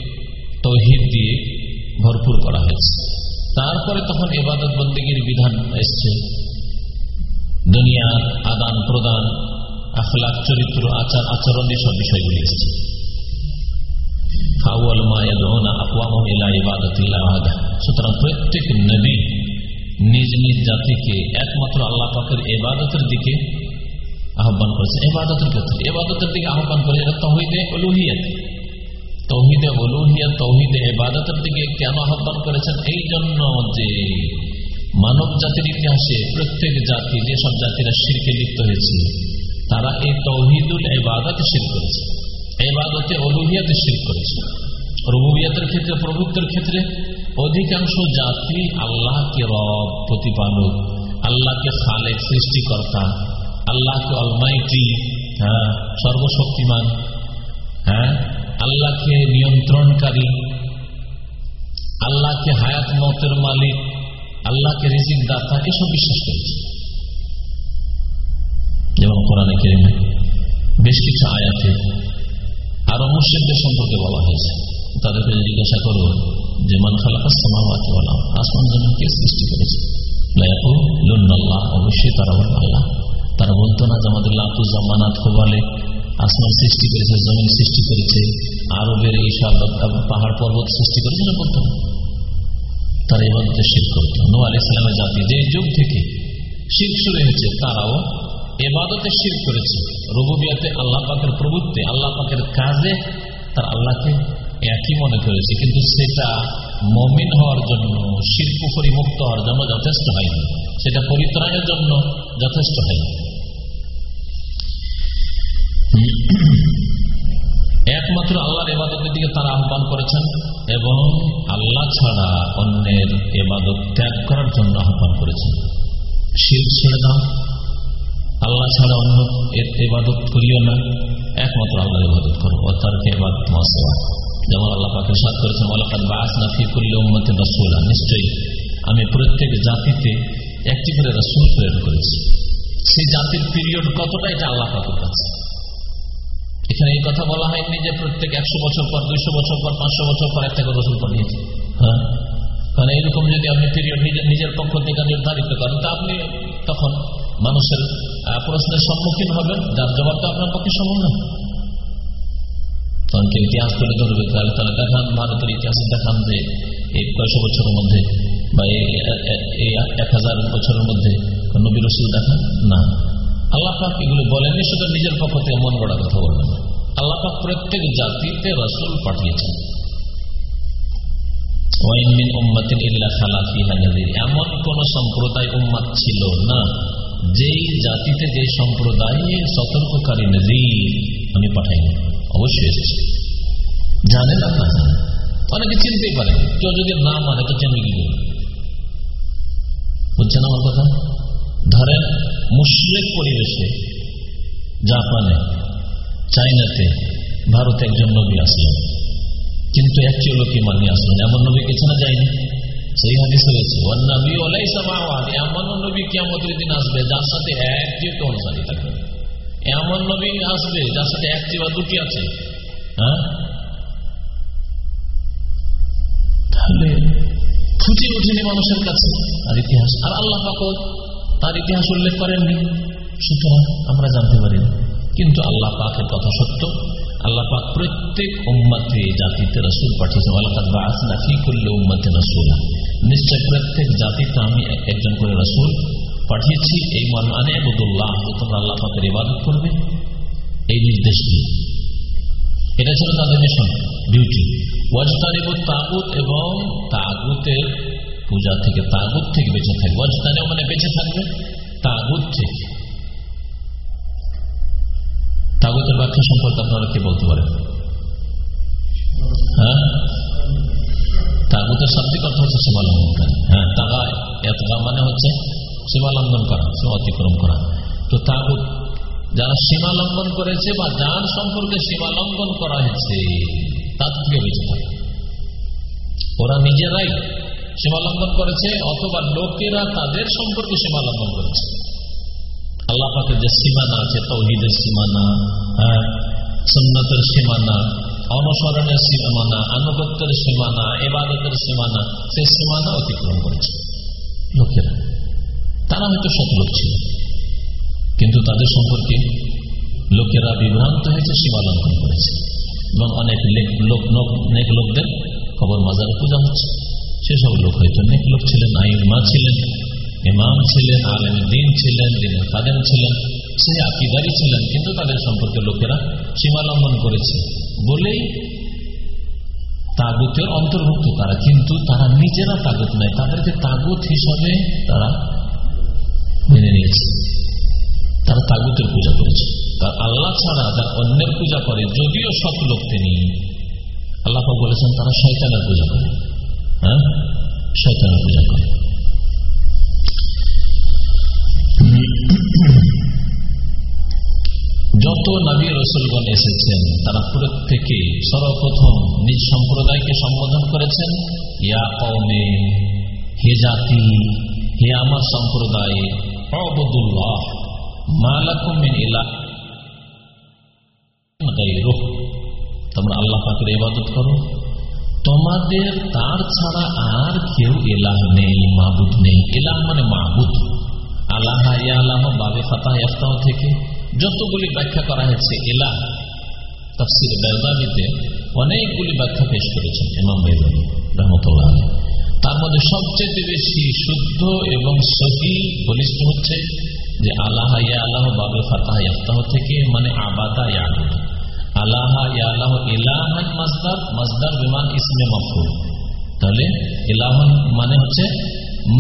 তহিদ দিয়ে ভরপুর করা হয়েছে। তারপরে তখন এবাদত বন্দীগীর বিধান এসছে। দুনিয়ার আদান প্রদান আখলাক, চরিত্র আচার আচরণ এসব বিষয়গুলি এসছে। সুতরাং প্রত্যেক নবী নিজ নিজ জাতিকে একমাত্র আল্লাহ পাকের এবাদতের দিকে আহ্বান করেছে এবাদতের ক্ষেত্রে এবাদতের দিকে আহ্বান করে এটা তহিদে অলুহিয়াত তৌহিদে অলুহিয়াত তৌহিদে এবাদতের দিকে কেন আহ্বান করেছেন এই জন্য যে মানব জাতির ইতিহাসে প্রত্যেক জাতি যেসব জাতিরা শিরকে লিপ্ত হয়েছে তারা এই তৌহিদুল এবাদতে শির করেছে এবাদতে অলুহিয়াতে শির করেছে। রবুবিয়াতের ক্ষেত্রে, প্রভুত্বের ক্ষেত্রে অধিকাংশ জাতি আল্লাহকে রব, প্রতিপালক, আল্লাহকে খালেক, সৃষ্টিকর্তা, আল্লাহকে অলমাইটি হ্যাঁ সর্বশক্তিমান হ্যাঁ আল্লাহকে নিয়ন্ত্রণকারী, আল্লাহকে হায়াত মতের মালিক, আল্লাহকে রিজিক দাতা, এসব বিশ্বাস করেছে। যেমন কোরআনে কেরিমে বেশ কিছু আয়াতে মুর্শিদদের সম্পর্কে বলা হয়েছে। তাদেরকে জিজ্ঞাসা করো যে, মান আসমান সৃষ্টি করেছে। তারা বলতো না যে, আমাদের আসমান সৃষ্টি করেছে, জমিন সৃষ্টি করেছে, আরবের পাহাড় পর্বত সৃষ্টি করেছে না বলতো তারা এবাদতে শির করত। নো ইসলামের জাতি যে যুগ থেকে শিখ শুরু হয়েছে, তারাও এবাদতে শির করেছে। রবুবিয়াতে আল্লাহ পাকের প্রভুত্বে আল্লাহ পাকের কাজে তার আল্লাহকে একই মনে করেছে। কিন্তু সেটা মমিন হওয়ার জন্য শিল্পুফরি মুক্ত হওয়ার জন্য যথেষ্ট হয়নি। সেটা পরিত্রাণের জন্য যথেষ্ট হয়নি। একমাত্র আল্লাহর এবাদতের দিকে তারা আহ্বান করেছেন এবং আল্লাহ ছাড়া অন্যের এবাদত ত্যাগ করার জন্য আহ্বান করেছেন। শির ছেড়ে দাও। আল্লাহ ছাড়া অন্য এর এবাদত করিও না। একমাত্র আল্লাহর ইবাদত করো। তার এবাদত মাসওয়া যেমন আল্লাহ পাকে সাত করেছেন, ওয়ালাকাদ বাস না নাফি করলে উম্মতে রাসূলা। নিশ্চয়ই আমি প্রত্যেক জাতিতে একটি করে রাসূল প্রেরণ করেছি। সেই জাতির পিরিয়ড কতটা, এটা আল্লাহ পাকের কাছে। এখানে এই কথা বলা হয়নি যে প্রত্যেক একশো বছর পর, দুইশো বছর পর, পাঁচশো বছর পর একটা করে রসুল পাঠিয়েছে। হ্যাঁ? কারণ এইরকম যদি আপনি পিরিয়ড নিজের নিজের পক্ষ থেকে নির্ধারিত করেন, তা আপনি তখন মানুষের প্রশ্নের সম্মুখীন হবেন যার জবাবটা আপনার পক্ষে সম্ভব না। তখন কেউ ইতিহাস তুলে ধরবে, তাহলে তাহলে দেখান, ভারতের ইতিহাসে দেখান যে এই কয়শো বছরের মধ্যে বা এই এক হাজার বছরের মধ্যে নবী রসুল দেখান? না। আল্লাহ পাক এগুলো বলেননি শুধু নিজের পক্ষ থেকে মন গড়া কথা বলবেন। আল্লাহ পাক প্রত্যেক জাতিতে রসুল পাঠিয়েছেন। এমন কোন সম্প্রদায় উম্মাদ ছিল না যেই জাতিতে, যে সম্প্রদায়ে সতর্ককারী নজির আমি পাঠাইনি, অবশ্যই এসেছি। জানেন আর না অনেকে চিনতেই পারে। কেউ যদি না মানে তো চেন কি বুঝছেন আমার কথা? ধরেন, মুসলিম পরিবেশে জাপানে, চাইনাতে ভারতে একজন নবী আসলেন। কিন্তু একটি লোক মানি আসলেন। এমন নবী কিছু না যায়নি। সেই হাদিস রয়েছে এমন নবী কিয়ামতের দিন আসবে, যার সাথে একটি অনুসারী থাকবে। এমন নবী আসবে, যার সাথে একটি বা দুটি আছে। হ্যাঁ? মানুষের কাছে আর ইতিহাস। আর আল্লাহ তার ইতিহাস উল্লেখ করেননি। সুতরাং আমরা জানতে পারি কিন্তু আল্লাহ পাকের কথা সত্য। আল্লাহ পাক প্রত্যেক উম্মাতে জাতিতে রসুল পাঠিয়েছেন আল্লাহ আসনা কি করলে উম্মাতে রসুল। নিশ্চয় প্রত্যেক জাতিতে আমি একজন করে রসুল। পাঠিয়েছি এই মানে আবুদুল্লাহ তোমরা আল্লাহ পাকের ইবাদত করবে। এই নির্দেশ দিয়ে এটা ছিল তাদের মিশন ডিউটি ওয়াজতারিব তাগুত এবং তাগুতের পূজা থেকে, তাগুত থেকে বেঁচে থাকবে। ওয়াজতানিও মানে বেঁচে থাকবে, তাগুত থেকে। তাগুতের ব্যাখ্যা সম্পর্কে আপনারা কি বলতে পারেন? হ্যাঁ? তাগুতের শাব্দিক অর্থ হচ্ছে সীমা লঙ্ঘনকারী হ্যাঁ তাগা এতগা মানে হচ্ছে সীমা লঙ্ঘন করা, সীমা অতিক্রম করা। তো তাগুত যারা সীমা লঙ্ঘন করেছে বা যার সম্পর্কে সীমা লঙ্ঘন করা হয়েছে তার থেকে বেঁচে থাকে। ওরা নিজেরাই সীমা লঙ্ঘন করেছে অথবা লোকেরা তাদের সম্পর্কে সীমা লঙ্ঘন করেছে। আল্লাহ পাকের যে সীমানা আছে, তৌহিদের সীমানা হ্যাঁ সুন্নতের সীমানা অনুসরণের সীমানা আনুগত্যের সীমানা এবাদতের সীমানা সেই সীমানা অতিক্রম করেছে লোকেরা তারা হয়তো সৎ লোক ছিল কিন্তু তাদের সম্পর্কে লোকেরা বিভ্রান্ত হয়েছে সীমা লঙ্ঘন করেছে। এবং অনেক লোক অনেক লোকদের খবর মাজার পূজা হচ্ছে। সেসব লোক হয়তো অনেক লোক ছিলেন আইমা ছিলেন, ইমাম ছিলেন আলেম দিন ছিলেন, দিনের কাদেম ছিলেন সে আকিদারি ছিলেন, কিন্তু তাদের সম্পর্কে লোকেরা সীমা লঙ্ঘন করেছে। বলেই তাগুতের অন্তর্ভুক্ত, তারা কিন্তু তারা নিজেরা তাগুত নয়, তাদেরকে তাগুত হিসাবে তারা মেনে নিয়েছে। তারা তাগুতের পূজা করেছে। তার আল্লাহ ছাড়া যারা অন্যের পূজা করে, যদিও সৎ লোক তিনি, আল্লাহ বলেছেন তারা শয়তানের পূজা করে। হ্যাঁ? শয়তানের পূজা করে। যত নবী রসুলগণ এসেছেন, তারা প্রত্যেকে সর্বপ্রথম নিজ সম্প্রদায়কে সম্বোধন করেছেন, ইয়া কৌমে হে জাতি, হে আমার সম্প্রদায় অবদুল্লাহ মালাকুমিন ইলা তোমরা আল্লাহ পাকের ইবাদত করো। তোমাদের তার ছাড়া আর কেউ এলাহ নেই মাহবুদ নেই। এলাহ মানে মাহবুদ আল্লাহ ইয়া আল্লাহ বাবে ফাতাহ থেকে। যতগুলি ব্যাখ্যা করা হয়েছে এলাহ তফসির বেজাবিতে অনেকগুলি ব্যাখ্যা পেশ করেছেন ইমাম রহমতুল্লাহ তার মধ্যে সবচেয়ে বেশি শুদ্ধ এবং সহি বলিষ্ঠ হচ্ছে যে, আল্লাহ ইয়া আল্লাহ বাবে ফাতাহ থেকে মানে আবাদা ইয়াবুদ আল্লাহ। ইয়া আল্লাহ ইলাহান মাজদার মাজদার বিমান ইসমে মফরুল তাহলে ইলাহন মানে হচ্ছে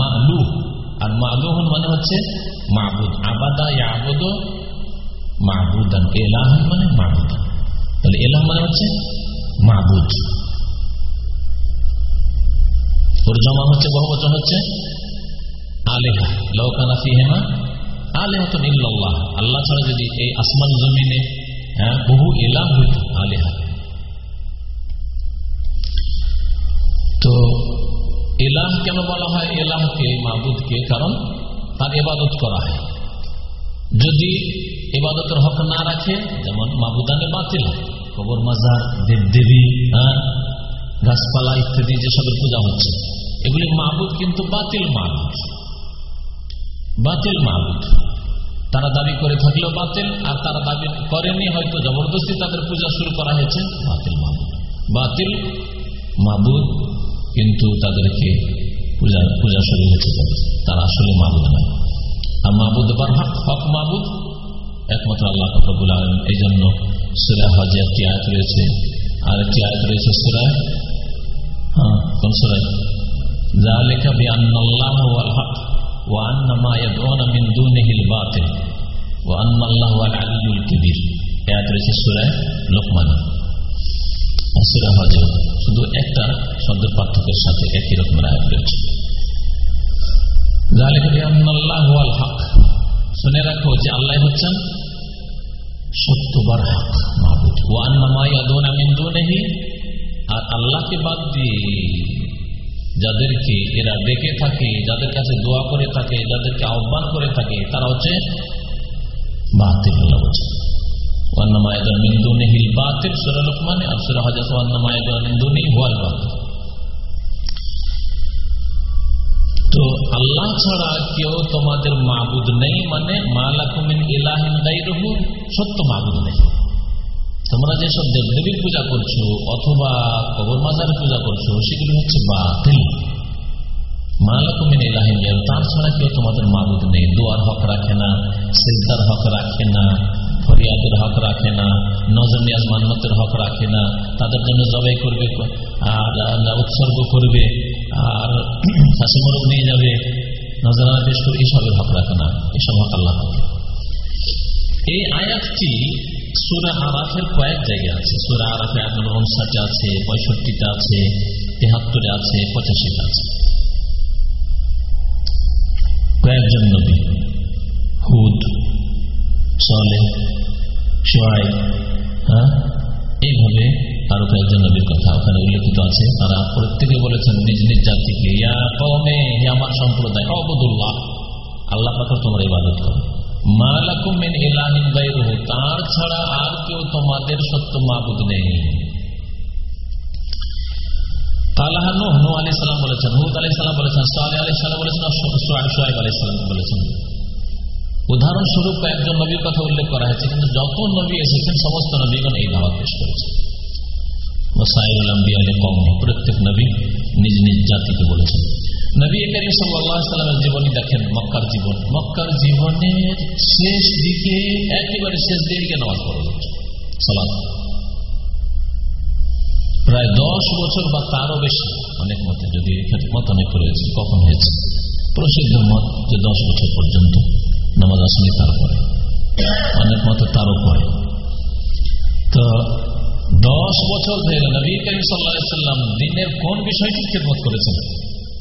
মালু আর মালুহন মানে হচ্ছে মাহবুদ আবাদা ইয়াবুদ মাহবুদান এলাহন মানে মাহবুদান তাহলে এলাহ মানে হচ্ছে মাহবুদ ওর জমা হচ্ছে বহু বচন হচ্ছে আলেহা। লৌকানা ফিহেমা ইল্লাল্লাহ। আল্লাহ ছাড়া যদি এই আসমান জমিনে হ্যাঁ বহু এলাহ হইত আলেহা। তো এলাহ কেন বলা হয় এলাহকে মাহবুদকে কারণ তার এবাদত করা হয়। যদি এবাদতের হক না রাখে, যেমন মাহবুদানে বাতিল, কবর মাজার, দেব দেবী হ্যাঁ গাছপালা ইত্যাদি যেসবের পূজা হচ্ছে, এগুলি মাহবুদ কিন্তু বাতিল মাহবুদ বাতিল মাহবুদ তারা দাবি করে থাকলেও বাতিল, আর তারা দাবি করেনি, হয়তো জবরদস্তি তাদের পূজা শুরু করা হয়েছে, বাতিল মাহবুদ বাতিল মাহবুদ কিন্তু তাদেরকে পূজা পূজা শুরু হয়েছে তারা আসলে মাহবুদ নয়। আর মাহবুদ বার হক হক মাহবুদ একমাত্র আল্লাহ ফকরবুল আলম এই জন্য সুরা হজে একটি আয়াত রয়েছে আর একটি আয়াত রয়েছে সুরায় হ্যাঁ কোন সুরায় যা লেখা বি আন্নাল্লাহ ওয়াল হক وأن ما يدعون من دونه الباطل وأن الله هو العلي الكبير আয়াত রয়েছে সূরায় লোকমান আর সূরা হজে শুধু একটা শব্দের পার্থক্যের সাথে একই রকমের আয়াত রয়েছে শুনে রাখো যে আল্লাহ হচ্ছেন সত্যবার হক মাহবুদ ওয়ান আর আল্লাহকে বাদ দিয়ে যাদেরকে এরা ডেকে থাকে, যাদের কাছে দোয়া করে থাকে, যাদেরকে আহ্বান করে থাকে, তারা হচ্ছে বাতিল বলছে তো আল্লাহ ছাড়া কেউ তোমাদের মাহবুদ নেই মানে সত্য মাহবুদ নেই। তোমরা যেসব দেবদেবীর পূজা করছ অথবা কবর মাজার পূজা করছ, সেগুলি হচ্ছে বাতিল। মালাকুমিন ইলাহিন তার ছাড়া কেউ তোমাদের মাবুদ নেই। দোয়ার হক রাখে না, সিজদার হক রাখে না, ফরিয়াদের হক রাখে না, নজর নিয়াজ মান্নতের হক রাখে না, তাদের জন্য জবাই করবে আর উৎসর্গ করবে আর ফাঁসি মোরগ নিয়ে যাবে নজরানা পেশ করবে এসবের হক রাখে না, এসব হক আল্লাহ এই আয়াতটি সুরা আরাফের কয়েক জায়গায় আছে। সুরা আরাফে আপনার উনষাটে আছে, পঁয়ষট্টিতে আছে, তেহাত্তরে আছে, পঁচাশিতে আছে। কয়েকজন নবী, হুদ সলে সোয়াই হ্যাঁ? এইভাবে আরও কয়েকজন নবীর কথা। ওখানে উল্লেখিত আছে, তারা প্রত্যেকে বলেছেন, নিজ নিজ জাতিকে, ইয়া কমে আমার সম্প্রদায় অবদুল্লাহ আল্লাহ পাথর তোমরা ইবাদত করো। তার ছাড়া আর কেউ তোমাদের সত্য বলেছেন বলেছেন বলেছেন উদাহরণস্বরূপ একজন নবীর কথা উল্লেখ করা হয়েছে, কিন্তু যত নবী এসেছেন, সমস্ত নবীগণ এই দাওয়াত পেশ করেছে প্রত্যেক নবী নিজ নিজ জাতিকে বলেছেন। নবী করিম সাল্লামের জীবনী দেখেন, মক্কার জীবন। মক্কার জীবনের শেষ দিকে, একেবারে শেষ দিকে নামাজ পড়া সালাম প্রায় দশ বছর বা তারও বেশি অনেক মতে যদি মত অনেক করেছে কখন হয়েছে? প্রসিদ্ধ মত যে দশ বছর পর্যন্ত নামাজ আসেনি, তারপরে। অনেক মতে তারও পরে। তো দশ বছর ধরে নবী করিম সাল্লাম দিনের কোন বিষয়টির খেদমত করেছেন?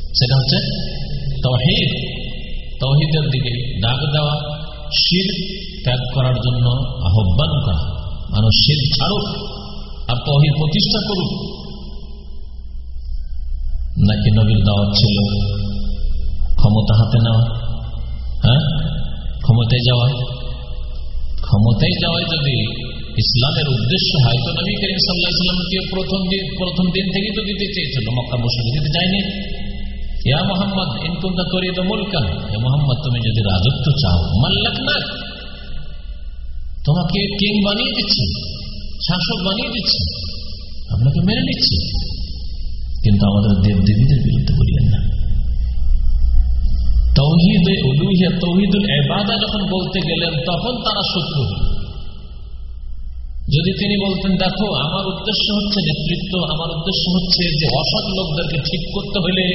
সেটা হচ্ছে তহিদ তহিদের দিকে ডাক দেওয়া, শির ত্যাগ করার জন্য আহ্বান করা। মানুষ শির ছাড়ুক আর তহিদ প্রতিষ্ঠা করুক। নাকি নবীর দাওয়াত ছিল ক্ষমতা হাতে নেওয়া? হ্যাঁ? ক্ষমতায় যাওয়া? ক্ষমতায় যাওয়ায় যদি ইসলামের উদ্দেশ্য হয় তো নবী করিম সাল্লাহ ইসলামকে প্রথম দিন প্রথম দিন থেকেই তো দিতে চেয়েছিল, মক্কা বসে দিতে ইয়া মোহাম্মদ ইনকুন্দা হে মোহাম্মদ, তুমি যদি রাজত্ব চাও মাল্লাক তোমাকে কিং বানিয়ে শাসক বানিয়ে আপনাকে মেনে নিচ্ছি। কিন্তু আমাদের দেব দেবীদের বিরুদ্ধে বলিয়েন না। তৌহিদ তৌহিদুল এবাদা যখন বলতে গেলেন, তখন তারা শত্রু। হল যদি তিনি বলতেন, দেখো, আমার উদ্দেশ্য হচ্ছে নেতৃত্ব, আমার উদ্দেশ্য হচ্ছে যে অসৎ লোকদেরকে ঠিক করতে হলে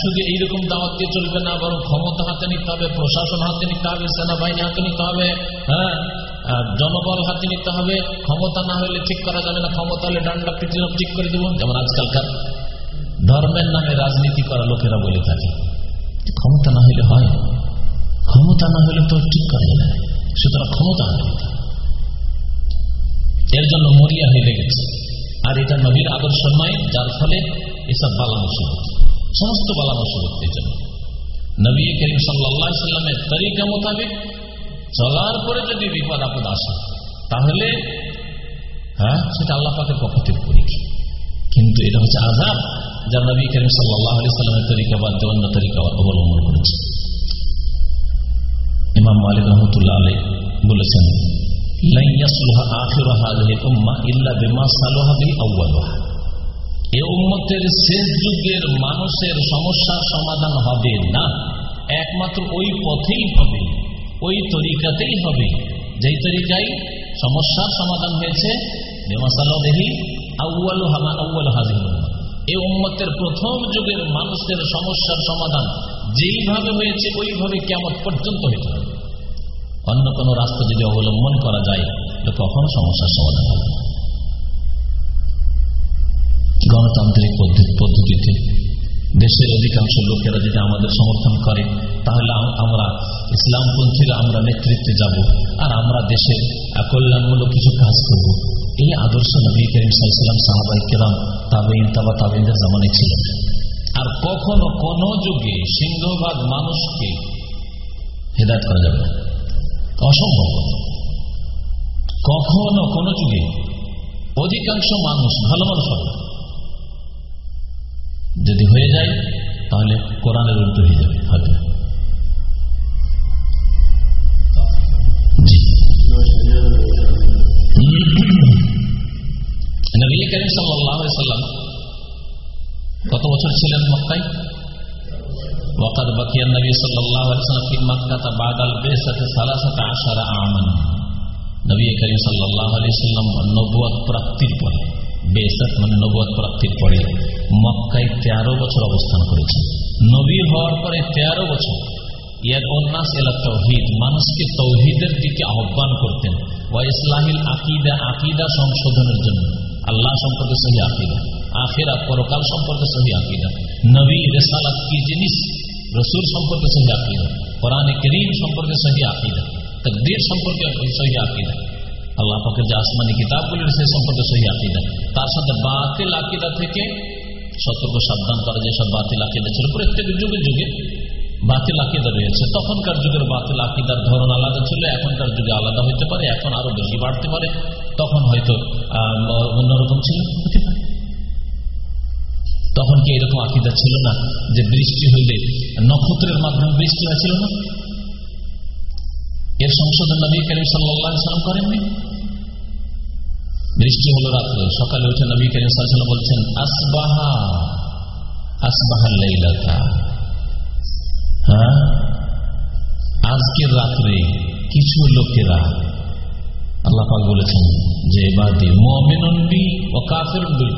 শুধু এইরকম দাওয়াত দিয়ে চলবে না, বরং ক্ষমতা হাতে নিতে হবে, প্রশাসন হাতে নিতে হবে, সেনাবাহিনী হাতে নিতে হবে হ্যাঁ জনবল হাতে নিতে হবে, ক্ষমতা না হলে ঠিক করা যাবে না, ক্ষমতা হলে ডান্ডা পিটি ঠিক করে দেবো। যেমন আজকালকার ধর্মের নামে রাজনীতি করা লোকেরা বলে থাকে। ক্ষমতা না হলে হয় ক্ষমতা না হলে তো ঠিক করা যাবে না। সুতরাং ক্ষমতা হবে। এর জন্য মরিয়া হয়ে লেগেছে। আর এটা নবীর আদর্শ নয়, যার ফলে এসব বালা মুসিবত, সমস্ত বালা মুসিবত এই জন্য নবী করিম সাল্লা সাল্লামের তরিকা মোতাবেক চলার পরে যদি বিপদ আপদ আসে, তাহলে হ্যাঁ সেটা আল্লাহ পাকের পক্ষ থেকে পরীক্ষা। কিন্তু এটা হচ্ছে আজাদ যা নবী করিম সাল্লাহ তরিকা বাদ দিয়ে অন্য তরিকা অবলম্বন করেছে ইমাম মালিক রহমতুল্লাহ আলী বলেছেন এ উম্মতের শেষ যুগের মানুষের সমস্যার সমাধান হবে না। একমাত্র ওই পথেই হবে, ওই তরিকাতেই হবে। যেই তরিকায় সমস্যার সমাধান হয়েছে বেমাসালদেহি আউ্বাল এই উম্মতের প্রথম যুগের মানুষের সমস্যার সমাধান যেইভাবে হয়েছে, ওইভাবে কেমন পর্যন্ত হবে। অন্য কোনো রাস্তা যদি অবলম্বন করা যায়, তো কখনো সমস্যার সমাধান হবে? গণতান্ত্রিক পদ্ধতিতে দেশের অধিকাংশ লোকেরা যদি আমাদের সমর্থন করে, তাহলে আমরা ইসলামপন্থীরা আমরা নেতৃত্বে যাব আর আমরা দেশের কল্যাণমূলক কিছু কাজ করব। এই আদর্শ নবী করিম সাল্লাম সাহাবাই কেরাম তাবেইন তাবা তাবেইনদের জামানে ছিল আর কখনো কোন যুগে সিংহভাগ মানুষকে হেদায়ত করা যাবে না। অসম্ভব। কখনো কোন যুগে অধিকাংশ মানুষ ভালো মানুষ হবে। যদি হয়ে যায়, তাহলে কোরআনের উল্টো হয়ে যাবে সাল্লাম কত বছর ছিলেন মক্কায়? وقد بقي النبي صلى الله عليه وسلم في مكة بعد البعثة ثلاثة عشر عاما নবী করিম সাল্লাহ আলি সাল্লাম নবুয়াদ প্রাপ্তির পরে বেসাত মানে নবুয়াদ প্রাপ্তির পরে মক্কায় তেরো বছর অবস্থান করেছেন নবী হওয়ার পরে তেরো বছর ইয়াদ উন্নাস এলা তৌহিদ মানুষকে তৌহিদের দিকে আহ্বান করতেন ওয়া ইসলাহিল আকিদা আকিদা সংশোধনের জন্য আল্লাহ সম্পর্কে সহি আকিদা আখেরা পরকাল সম্পর্কে সহি আকিদা নবী রেসালাত কি জিনিস রসুল সম্পর্কে সহি আকিদা কোরআনে করিম সম্পর্কে সহি আকিদা তকদির সম্পর্কে সহি আকিদা আল্লাহ পাকের যে আসমানি কিতাবগুলির সে সম্পর্কে সহি আকিদা তার সাথে বাতিল আকিদা থেকে সতর্ক সাবধান করা যেসব বাতিল আকিদা ছিল প্রত্যেক যুগে যুগে বাতিল আকিদা রয়েছে তখনকার যুগের বাতিল আকিদার ধরন আলাদা ছিল এখনকার যুগে আলাদা হইতে পারে এখন আরও বেশি বাড়তে পারে তখন হয়তো অন্যরকম ছিল হতে পারে তখন কি এরকম আকিদা ছিল না যে বৃষ্টি হইলে নক্ষত্রের মাধ্যমে বৃষ্টি হয়েছিল না? এর সংশোধন নবী করিম সাল্লাম করেননি? বৃষ্টি হলো রাত্রে, সকালে উঠে নবী করিম সাল্লাম বলছেন, আসবাহা আসবাহা হ্যাঁ? আজকের রাত্রে কিছু লোকেরা আল্লাহ বলেছেন যে, বাদী মমিনবি ও কাফের বিল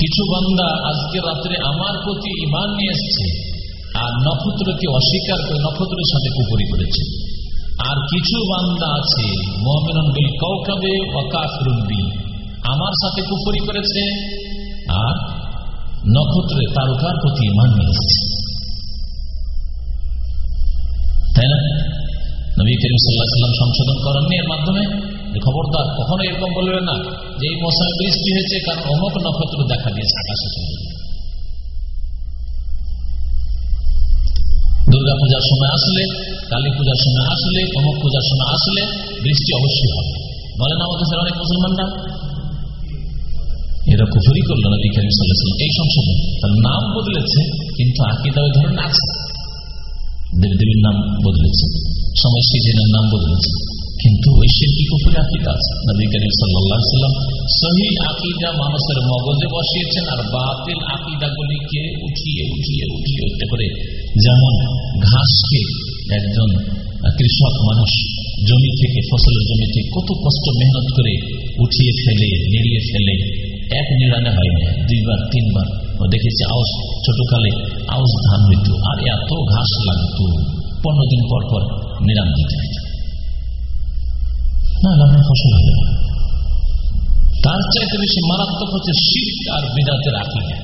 কিছু বান্দা আজকে রাত্রে আমার প্রতি ইমান নিয়ে এসছে, আর নক্ষত্রকে অস্বীকার করে নক্ষত্রের সাথে কুপুরি করেছে। আর কিছু বান্দা আছে আমার সাথে কুপুরি করেছে, আর নক্ষত্রে তারকার প্রতি ইমান নিয়ে এসছে। তাই না? নবী করিম সাল্লাহ সাল্লাম সংশোধন করেননি এর মাধ্যমে? খবরদার কখনো এরকম বলবে না যে এই মশায় বৃষ্টি হয়েছে, কারণ অমুক নক্ষত্র দেখা দিয়েছে আকাশে। দুর্গা পূজার সময় আসলে কালী পূজার সময় আসলে, অমুক পূজার সময় আসলে বৃষ্টি অবশ্যই হবে। বলেন আমাদের স্যার অনেক মুসলমানরা। এরা কুফুরি করল নবী করিম সাল্লাহ এই সংশোধন তার নাম বদলেছে, কিন্তু আকিদা ওই ধরনের আছে। দেবী দেবীর নাম বদলেছে। সময় সিজনের নাম বদলেছে। কিন্তু ওই শিল্পী কুফুরি আকিদা আছে নবী করিম সাল্লাম সহি আকিদা মানুষের মগজে বসিয়েছেন আর বাতিল আকিদাগুলিকে উঠিয়ে উঠিয়ে উঠিয়ে উঠতে করে যেমন ঘাসকে একজন কৃষক মানুষ জমি থেকে ফসলের জমি থেকে কত কষ্ট মেহনত করে উঠিয়ে ফেলে নেড়িয়ে ফেলে এক নিড়ানে হয় না দুইবার তিনবার ও দেখেছি আউস ছোটকালে আউস ধান হইত আর এত ঘাস লাগতো পনেরো দিন পর পর নিরাম দিতে তার চাইতে বেশি মারাত্মক হচ্ছে শীত আর বিদাতের আকিদা।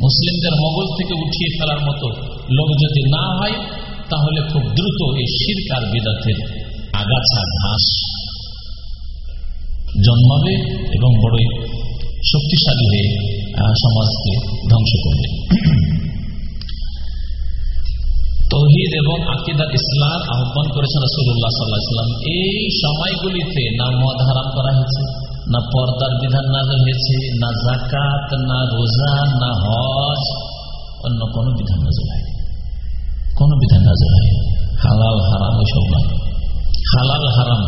মুসলিমদের মগজ থেকে উঠিয়ে ফেলার মতো লোক যদি না হয়, তাহলে খুব দ্রুত এই শির্ক আর বিদাতের আগাছা ঘাস জন্মাবে এবং বড়ই শক্তিশালী হয়ে সমাজকে ধ্বংস করবে। তহিদ এবং আকিদার ইসলাম আহ্বান করেছেন রসুল্লাহ সাল্লাহাম এই সময়গুলিতে না মদ হারাম করা হয়েছে, না পর্দার বিধান নাজল হয়েছে, না জাকাত না রোজা, না হজ, অন্য কোনো বিধান নাজল হয় কোন বিধান নাজল হয় হালাল, হারাম ওইসব নয় হালাল, হারাম,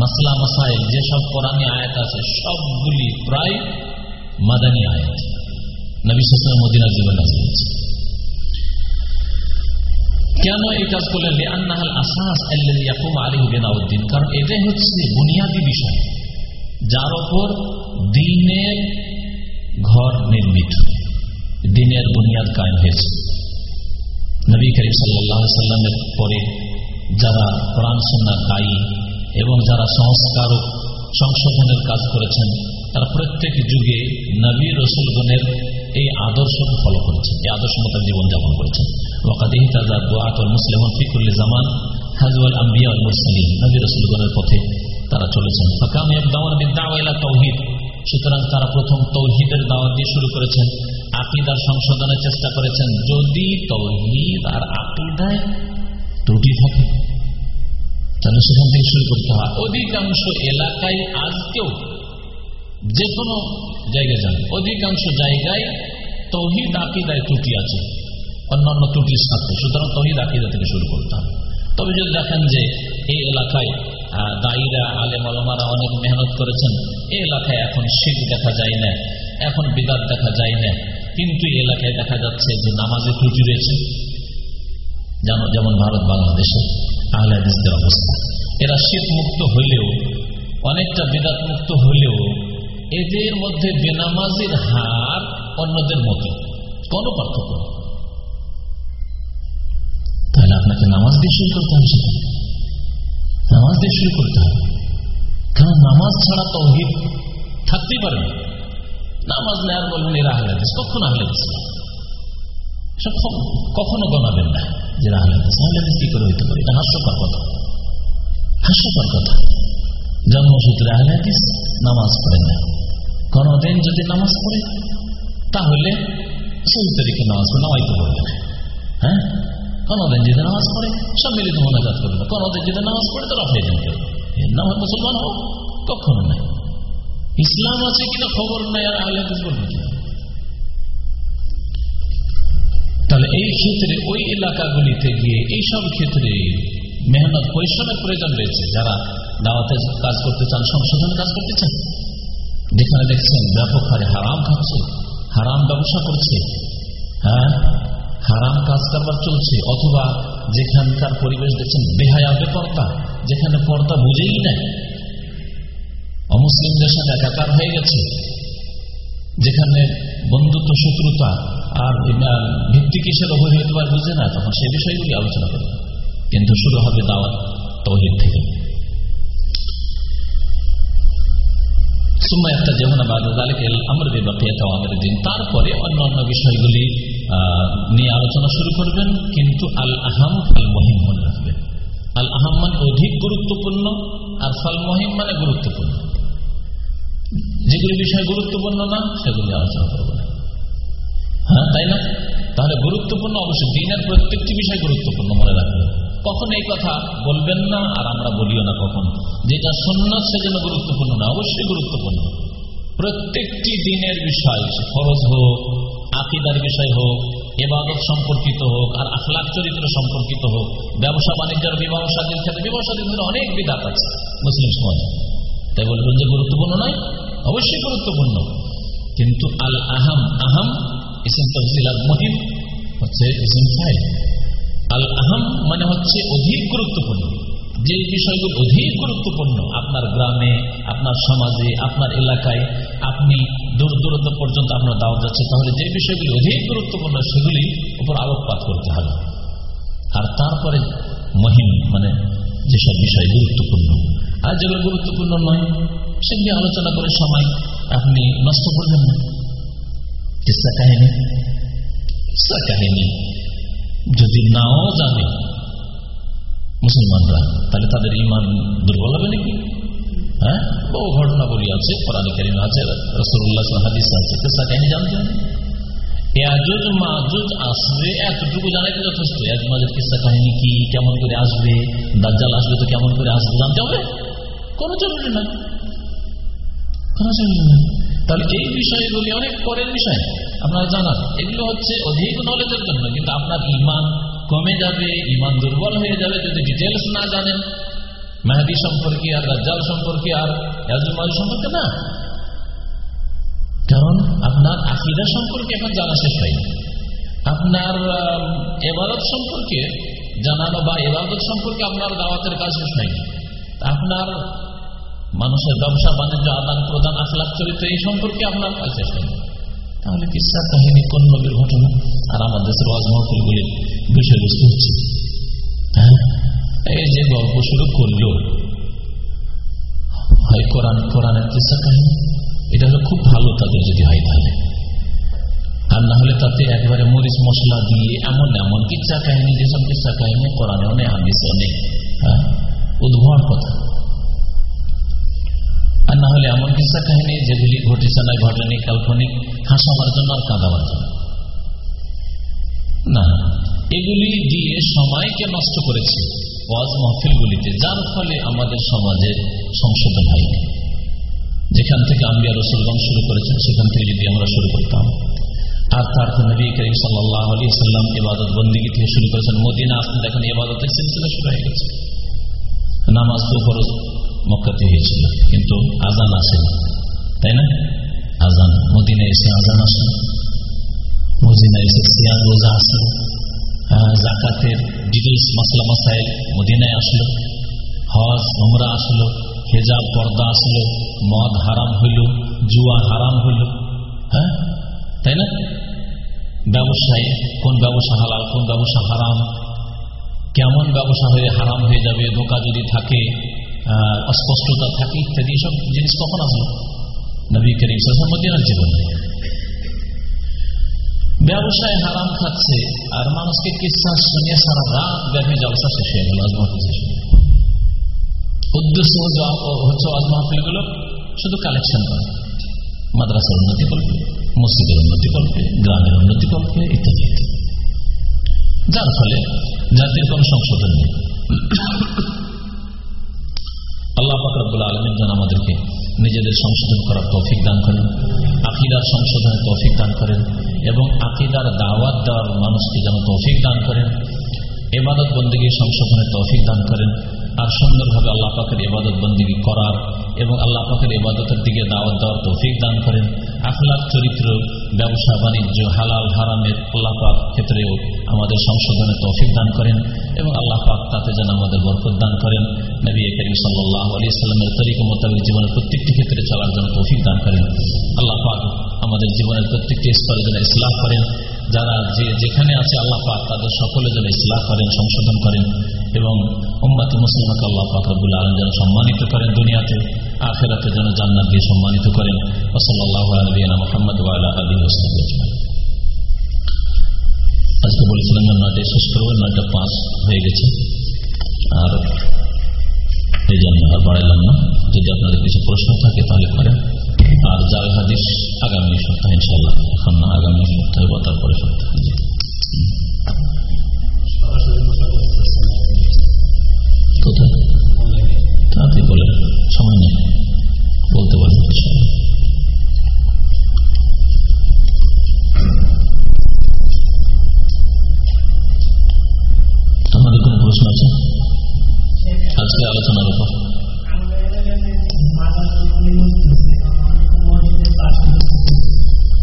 মাসলা, মাসাইল, যেসব কোরআনী আয়াত আছে, সবগুলি প্রায় মাদানী আয়াত। নবী সাল মদিনার জীবন নাজল হয়েছে। কেন এই কাজ করলেন? লিআন্নাহাল আসাস ইয়াকুম আলাইহি বিনাউদ্দিন কারণ এটাই হচ্ছে বুনিয়াদী বিষয়। যার ওপর দিনের ঘর নির্মিত। দিনের বুনিয়াদ কায়েম হয়েছে। নবী করিম সাল্লাহ সাল্লামের পরে যারা কোরআন সন্না গায়ী এবং যারা সংস্কারক, সংশোধনের কাজ করেছেন তারা প্রত্যেক যুগে নবী রসুলগণের এই আদর্শকে ফলো করেছেন, এই আদর্শ মতো জীবনযাপন করেছেন। ওয়াকাদিহি তাজা দোয়াতল মুসলিম ফিকুল্লি জামান, হাজওয়াল আম্বিয়া মুসলিম নবী রসুলগণের পথে তারা চলেছেন। তৌহিদ সুতরাং তারা প্রথম তৌহিদের দাওয়াত দিয়ে শুরু করেছেন, আকিদার সংশোধনের চেষ্টা করেছেন। যদি তৌহিদ আর আকিদায় ত্রুটি থাকে, তাহলে সেখান থেকে শুরু করতে হয়। অধিকাংশ এলাকায় আজকেও যে কোনো জায়গায় যান। অধিকাংশ জায়গায় তহিদ আকিদায় ত্রুটি আছে। অন্যান্য ত্রুটির সাথে সুতরাং তহিদ আকিদা থেকে শুরু করতে হবে। তবে যদি দেখেন যে এই এলাকায় দায়ীরা, আলেম আলমারা অনেক মেহনত করেছেন এই এলাকায় এখন শীত দেখা যায় না, এখন বিদাত দেখা যায় না। কিন্তু এই এলাকায় দেখা যাচ্ছে যে নামাজে ত্রুটি রয়েছে। যেমন ভারত, বাংলাদেশে আহলাদিসদের অবস্থা। এরা শীত মুক্ত হইলেও অনেকটা বিদাত মুক্ত হইলেও এদের মধ্যে বেনামাজির হার অন্যদের মতো। কোন পার্থক্য তাহলে আপনাকে নামাজ দিয়ে শুরু করতে হবে নামাজ দিয়ে শুরু করতে হবে। কারণ নামাজ ছাড়া তৌহিদ থাকতেই পারে না। নামাজ নেয়ার বলবেন, এরা আহলাদিস কখনো আহলাদিস সব কখনো গণাবেন না যে আহলাদিস আহলাদিস কি করে হইতে পারে? এটা হাস্যকর কথা। হাস্যকর কথা। জন্মসূত্রে আহলাদিস নামাজ পড়েন না। কোনদিন যদি নামাজ পড়ে, তাহলে সেই তারিখে নামাজ পড়ে নামাইতে পড়বে না। হ্যাঁ? কোনদিন যদি নামাজ পড়ে সম্মিলিত মোনাজাত করবে কোনদিন যদি নামাজ পড়ে, তো রফাই দিন। করবে নাম মুসলমান হোক কখনো নাই। ইসলাম আছে কিনা খবর নাই, আর আহলাদিস বলবে তাহলে এই ক্ষেত্রে, ওই এলাকাগুলিতে গিয়ে, এইসব ক্ষেত্রে মেহনত পরিশ্রমের প্রয়োজন রয়েছে। যারা দাওয়াতে কাজ করতে চান সংশোধন কাজ করতে চান। যেখানে দেখছেন ব্যাপক হারে হারাম খাচ্ছে, হারাম ব্যবসা করছে হ্যাঁ? হারাম কাজ কারবার চলছে, অথবা যেখানকার পরিবেশ দেখছেন বেহায়া বেপর্দা, যেখানে পর্দা বুঝেই নেয় অমুসলিমদের সাথে একাকার হয়ে গেছে, যেখানে বন্ধুত্ব, শত্রুতা আর ভিত্তি কিসের পারে বুঝে না, তখন সে বিষয়গুলি আলোচনা করবে। কিন্তু শুরু হবে দাওয়াত তহিদ থেকে। তারপরে অন্য অন্য বিষয়গুলি নিয়ে আলোচনা শুরু করবেন কিন্তু আল আহাম আল মহিম মনে রাখবেন আল আহাম মানে অধিক গুরুত্বপূর্ণ আর ফাল মহিম মানে গুরুত্বপূর্ণ যেগুলি বিষয় গুরুত্বপূর্ণ না সেগুলি আলোচনা করব না হ্যাঁ তাই না তাহলে গুরুত্বপূর্ণ অবশ্যই দিনের প্রত্যেকটি বিষয় গুরুত্বপূর্ণ মনে রাখবেন কখন এই কথা বলবেন না আর আমরা বলিও না কখন। যেটা সন্ন্যত সেজন্য গুরুত্বপূর্ণ না, অবশ্যই গুরুত্বপূর্ণ। প্রত্যেকটি দিনের বিষয় ফরজ হোক, আকিদার বিষয় হোক, এবাদত সম্পর্কিত হোক, আর আখলাক চরিত্র সম্পর্কিত হোক, ব্যবসা, বাণিজ্যের, বিবাহ সাদীর ক্ষেত্রে বিবাহ সাদীর ক্ষেত্রে অনেক বিদাত আছে, মুসলিম সমাজে। তাই বলবেন যে গুরুত্বপূর্ণ নয়? অবশ্যই গুরুত্বপূর্ণ। কিন্তু আল আহাম আহাম ইসিম তফজিল আল মহিম হচ্ছে ইসিম ফাইল। আল আহম মানে হচ্ছে অধিক গুরুত্বপূর্ণ। যে বিষয়গুলো অধিক গুরুত্বপূর্ণ আপনার গ্রামে, আপনার সমাজে, আপনার এলাকায়, আপনি দূর দূরত্ব পর্যন্ত আপনার দাওয়া যাচ্ছে, তাহলে যে বিষয়গুলি অধিক গুরুত্বপূর্ণ সেগুলি উপর আলোকপাত করতে হবে। আর তারপরে মহিম মানে যেসব বিষয় গুরুত্বপূর্ণ। আর যেগুলো গুরুত্বপূর্ণ নয়, সেগুলি আলোচনা করে সময় আপনি নষ্ট করবেন না। কাহিনী? কাহিনী? যদি নাও জানে, মুসলমানরা, তাহলে তাদের ইমান দুর্বল হবে নাকি? হ্যাঁ? বহু ঘটনা বলি আছে, কোরআনে কারিম আছে রসুল্লাহ হাদিস আছে কাহিনী জানতেন কাহিনী কি, কেমন করে আসবে, দাজ্জাল আসবে তো কেমন করে আসবে, জানতে হবে? কোনো না তাহলে এই বিষয়গুলি অনেক পরের বিষয়। আপনারা জানান, এগুলো হচ্ছে অধিক নলেজের জন্য, কিন্তু আপনার ইমান কমে যাবে, ইমান দুর্বল হয়ে যাবে যদি ডিটেলস না জানেন। মেহাদি সম্পর্কে আর রাজ্জাল সম্পর্কে আর রাজুমাল সম্পর্কে না। কারণ আপনার আকিদা সম্পর্কে এখন জানা শেষ হয়নি আপনার এবারত সম্পর্কে জানানো বা এবারত সম্পর্কে আপনার দাওয়াতের কাজ শেষ হয়নি আপনার মানুষের ব্যবসা বাণিজ্য আদান প্রদান আখলাখ চরিত্র এই সম্পর্কে আপনার কাজ শেষ হয়নি তাহলে কিসা কাহিনী কোন নবীর ঘটনা? আর আমার দেশের ওয়াজ মহফিলগুলির বিষয়বস্তু হচ্ছে হ্যাঁ? এই যে গল্প শুরু করল। হয় কোরআন, কোরআনের কিসা কাহিনী? এটা হলো খুব ভালো তাদের যদি হয় তাহলে। আর না হলে তাতে একবারে মরিচ মশলা দিয়ে এমন এমন কিচ্ছা কাহিনী, যেসব কিচ্ছা কাহিনী কোরআনে অনেক হাদিসে অনেক হ্যাঁ? উদ্ভর কথা। আর না হলে এমন কিচ্ছা কাহিনী যেগুলি ঘটেছে না ঘটেনি কাল্পনিক হাসাবার জন্য আর কাঁদাবার জন্য। না, এগুলি দিয়ে সময়কে নষ্ট করেছে ওয়াজ মহফিলগুলিতে, যার ফলে আমাদের সমাজের সংশোধন হয়নি। যেখান থেকে আম্বিয়া রসুলগণ শুরু করেছেন, সেখান থেকে যদি আমরা শুরু করতাম। আর তারপর নবী করিম সাল্লাহ আলী সাল্লাম ইবাদত বন্দিগি থেকে শুরু করেছেন। মদিনা আসতে দেখেন, ইবাদতের সিলসিলা শুরু হয়ে গেছে। নামাজ তো মক্কাতে হয়েছিল। কিন্তু আজান আসেন তাই না? আজান। মদিনা এসে আজান আসলো মদিনা এসে সিয়াম, রোজা আসলো জাকাতের ডিটেলস মশলা মাসাইল মদিনায় আসলো। হজ, উমরা আসলো। হেজাব, পর্দা আসলো। মদ হারাম হইল। জুয়া হারাম হইল। হ্যাঁ? তাই না? ব্যবসায় কোন ব্যবসা হালাল, কোন ব্যবসা হারাম? কেমন ব্যবসা হয়ে হারাম হয়ে যাবে? ধোকা যদি থাকে অস্পষ্টতা থাকে ইত্যাদি সব জিনিস কখন আসলো নবী করিম মদিনার জীবনে। ব্যবসায় হারাম খাচ্ছে, আর মানুষকে কিসা শুনিয়ে সারা রাত ব্যাপী জলসা শেষ হয়ে গেল উদ্দেশ্য হচ্ছে আজমাহফিলগুলো শুধু কালেকশন করা। মাদ্রাসার উন্নতি করবে, মসজিদের উন্নতি করবে, গ্রামের উন্নতি করবে, ইত্যাদি ইত্যাদি। যার ফলে জাতির কোন সংশোধন নিজেদের সংশোধন করার তৌফিক দান করেন, আকিদার সংশোধনের তৌফিক দান করেন এবং আকিদার দাওয়াত দেওয়ার মানুষকে যেন তৌফিক দান করেন এবাদত বন্দীকে সংশোধনের তৌফিক দান করেন, আর সুন্দরভাবে আল্লাহ পাকের এবাদত বন্দীগী করার এবং আল্লাহ পাকের এবাদতের দিকে দাওয়াত দেওয়ার তৌফিক দান করেন। আখলাখ চরিত্র, ব্যবসা, বাণিজ্য, হালাল, হারামের আল্লাহ পাক ক্ষেত্রেও আমাদের সংশোধনের তৌফিক দান করেন এবং আল্লাহ পাক তাতে যেন আমাদের বরকত দান করেন। নবী করিম সাল্লাহ আলী সাল্লামের তরিকা মোতাবেক জীবনের প্রত্যেকটি ক্ষেত্রে চলার জন্য তৌফিক দান করেন। আল্লাহ পাক আমাদের জীবনের প্রত্যেকটি স্তরের জন্য ইসলাম করেন। যারা যে যেখানে আছে আল্লাহ পাক তাদের সকলে যেন ইসলাম করেন, সংশোধন করেন এবং উম্মাতি মুসলিমকে আল্লাহ পাক রব্বুল আলম যেন সম্মানিত করেন দুনিয়াতে। আখেরাতে যেন জান্নাত দিয়ে সম্মানিত করেন। আজকে বলেছিলাম নয়টায় শেষ করব, নয়টা পাঁচ হয়ে গেছে। আর এই জন্য আর বাড়াইলাম না, যদি আপনাদের কিছু প্রশ্ন থাকে তাহলে করেন। আর জাল হাদিস আগামী সপ্তাহে ইনশাল্লাহ এখন না আগামী সপ্তাহে বা তারপরে সপ্তাহে। কোথায়? তাতে বলে সময় নেই। বলতে ইনশাল্লাহ আমাদের কোন প্রশ্ন আছে? আজকে আলোচনার উপর।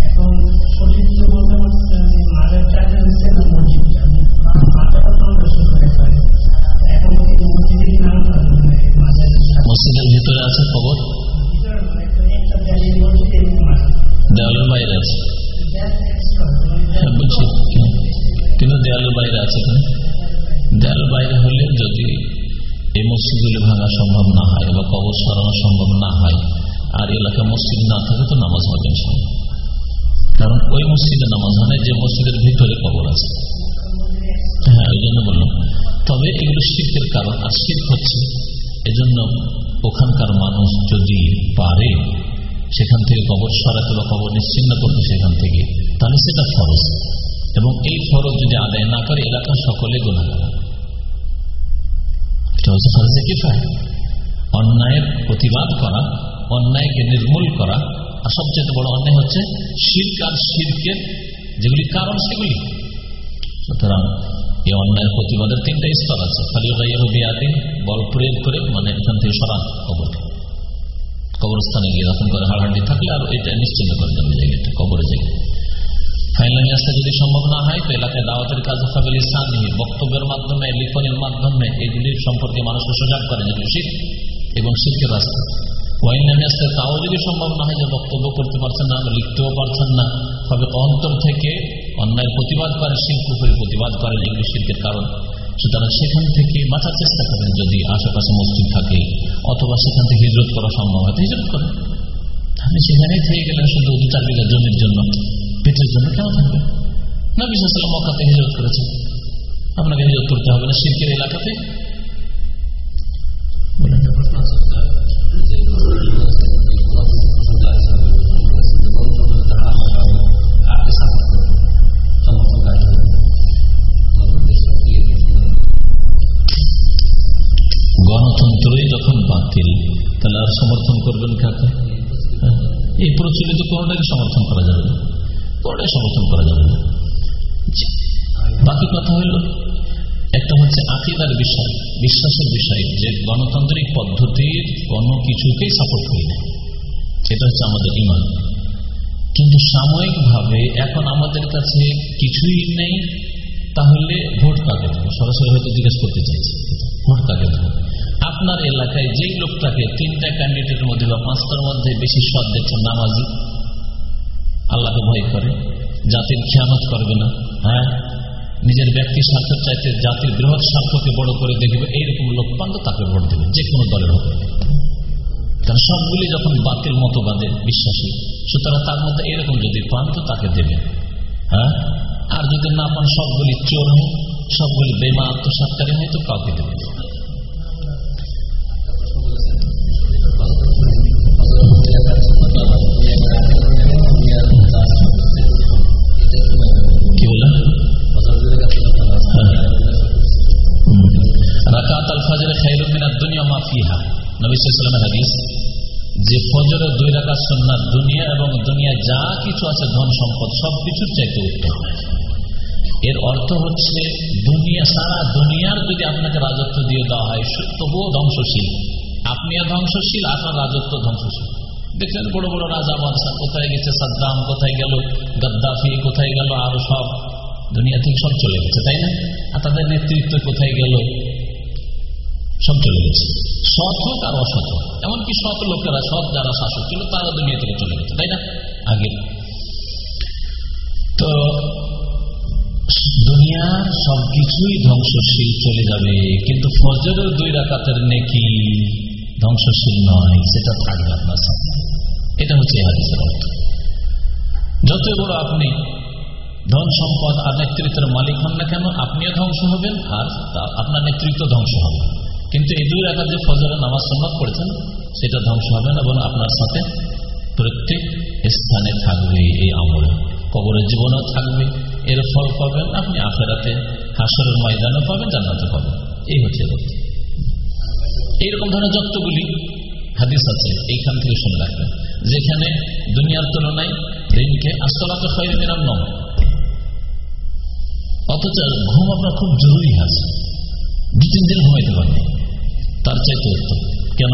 এখন সঠিক বলতে পারছেন কিন্তু দেওয়ালের বাইরে আছে কেন দেওয়ালের বাইরে হলে যদি এই মসজিদগুলি ভাঙা সম্ভব না হয় বা কবর সরানো সম্ভব না হয়, আর এলাকা মসজিদ না থাকে তো নামাজ হবে কারণ ওই মসজিদে নামাজ হয় যে মসজিদের ভিতরে কবর আছে। হ্যাঁ ওই জন্য বললাম। তবে এগুলো শিল্পের কারণ, আর শিল্প হচ্ছে, এজন্য ওখানকার মানুষ যদি পারে, সেখান থেকে কবর সরাতে বা কবর নিশ্চিন্ন করতে সেখান থেকে, তাহলে সেটা ফরজ। এবং এই ফরজ যদি আদায় না করে এলাকার সকলে গোনা এটা অন্যায়ের প্রতিবাদ করা, অন্যায়কে নির্মূল করা, আর সবচেয়ে বড় অন্যায় হচ্ছে শিল্প আর শিল্পের যেগুলি কারণ সেগুলি। সুতরাং এই অন্যায়ের প্রতিবাদের তিনটা স্তর আছে। খালিয়াদিন বল প্রয়োগ করে মানে এখান থেকে সরান কবরকে কবরস্থানে গিয়ে দাফন করে হাড়হাড্ডি থাকলে আর এটা নিশ্চিন্ত করে দেন জায়গাটা কবরে জায়গা ফাইনালি আসতে যদি সম্ভব না হয়, তো এলাকায় দাওয়াতের কাজ ফাবিল ইসলামী বক্তব্যের মাধ্যমে লিখনের মাধ্যমে এগুলির সম্পর্কে মানুষকে সজাগ করে যেগুলো শীত এবং শীতের রাস্তা ওয়াইন নামে আসতে তাও যদি সম্ভব না হয় যে বক্তব্য করতে পারছেন না লিখতেও পারছেন না, তবে অন্তর থেকে অন্যায়ের প্রতিবাদ করে শিল্পের প্রতিবাদ করেন এগুলি শিল্পের কারণ। সুতরাং সেখান থেকে বাঁচার চেষ্টা করেন যদি আশেপাশে মসজিদ থাকে অথবা সেখান থেকে হিজরত করা সম্ভব হয় হিজরত করেন। আপনি সেখানেই থেকে গেলেন শুধু দু চার বিঘা জমির জন্য। পেটের জন্য কেন থাকবে না বিশেষ মকাতে হিজরত করেছে আপনাকে হিজরত করতে হবে না শিল্পের এলাকাতে গণতন্ত্রই যখন বাতিল তাহলে আর সমর্থন করবেন কাকে? হ্যাঁ, এই প্রচলিত কোনটাকে সমর্থন করা যাবে? না কোনটাই সমর্থন করা যাবে না। বাকি কথা হইল একটা হচ্ছে আকিদার বিষয়, বিশ্বাসের বিষয়। যে গণতান্ত্রিক পদ্ধতির কোনো কিছুকেই সাপোর্ট করি না। এটা হচ্ছে আমাদের ইমান। কিন্তু সাময়িকভাবে এখন আমাদের কাছে কিছুই নেই, তাহলে ভোট কাকে দেবো? সরাসরি হয়তো জিজ্ঞেস করতে চাইছি, ভোট কাকে দেবো? আপনার এলাকায় যেই লোকটাকে তিনটা ক্যান্ডিডেটের মধ্যে বা পাঁচটার মধ্যে বেশি সৎ দেখছেন নামাজি আল্লাহকে ভয় করে। জাতির খেয়ানত করবে না। হ্যাঁ? নিজের ব্যক্তি স্বার্থের চাইতে জাতির বৃহৎ স্বার্থকে বড় করে দেখবে, এইরকম লোক পান তাকে ভোট দেবে, যে কোনো দলের হোক। কারণ সবগুলি যখন বাতিল মতবাদে বিশ্বাসী, সুতরাং তার মধ্যে এরকম যদি পান তো তাকে দেবে। হ্যাঁ? আর যদি না পান, সবগুলি চোর হয় সবগুলি বেমা আত্মসাতকারী হয় তো কাউকে দেবে রাকাত আল দুনিয়া মাফিহা নবী সাল্লামের হাদিস, যে ফজরের দুই রাকাত সন্ন্যার দুনিয়া এবং দুনিয়া যা কিছু আছে ধন সম্পদ, সবকিছুর চাইতে উত্তম। এর অর্থ হচ্ছে, দুনিয়া সারা দুনিয়ার যদি আপনাকে রাজত্ব দিয়ে দেওয়া হয় তবুও ধ্বংসশীল। আপনিও ধ্বংসশীল আপনার রাজত্ব ধ্বংসশীল। দেখলেন বড় বড় রাজা বাদশাহ কোথায় গেছে, সাদ্দাম কোথায় গেল, গদ্দাফি কোথায় গেল, আরও সব দুনিয়া থেকে সব চলে গেছে, তাই না? আর তাদের নেতৃত্ব কোথায় গেল? সব চলে গেছে। সৎ হোক আর অসৎ হোক। এমনকি সৎ লোকেরা সৎ যারা শাসক ছিল তারা দুনিয়া থেকে চলে গেছে, তাই না? আগে। তো দুনিয়ার সবকিছুই ধ্বংসশীল চলে যাবে, কিন্তু ফজরের দুই রাকাতের নেকি ধ্বংসশীল নয়, সেটা থাকবে আপনার সামনে। এটা হচ্ছে হাদিসের অর্থ। যত বড় আপনি ধন সম্পদ আর নেতৃত্বের মালিক হন না কেন, আপনিও ধ্বংস হবেন, আর আপনার নেতৃত্ব ধ্বংস হবে। কিন্তু এই দুই রাখার যে ফজরের নামাজ সম্মত করেছেন, সেটা ধ্বংস হবে না এবং আপনার সাথে প্রত্যেক স্থানে থাকবে এই আমল। কবরের জীবনেও থাকবে, এর ফল পাবেন আপনি, আখেরাতে হাসরের ময়দানও পাবেন, জান্নাতে পাবেন। এই হচ্ছে এইরকম ধরনের যতগুলি হাদিস আছে, এইখান থেকে শুনে রাখবেন। যেখানে দুনিয়ার তুলনায় ঋণকে আসলাতে অথচ ঘুম আপনার খুব জরুরি আছে। দু তিন দিন ঘুমাইতে পারবে তার চাইতে উত্তম। কেন?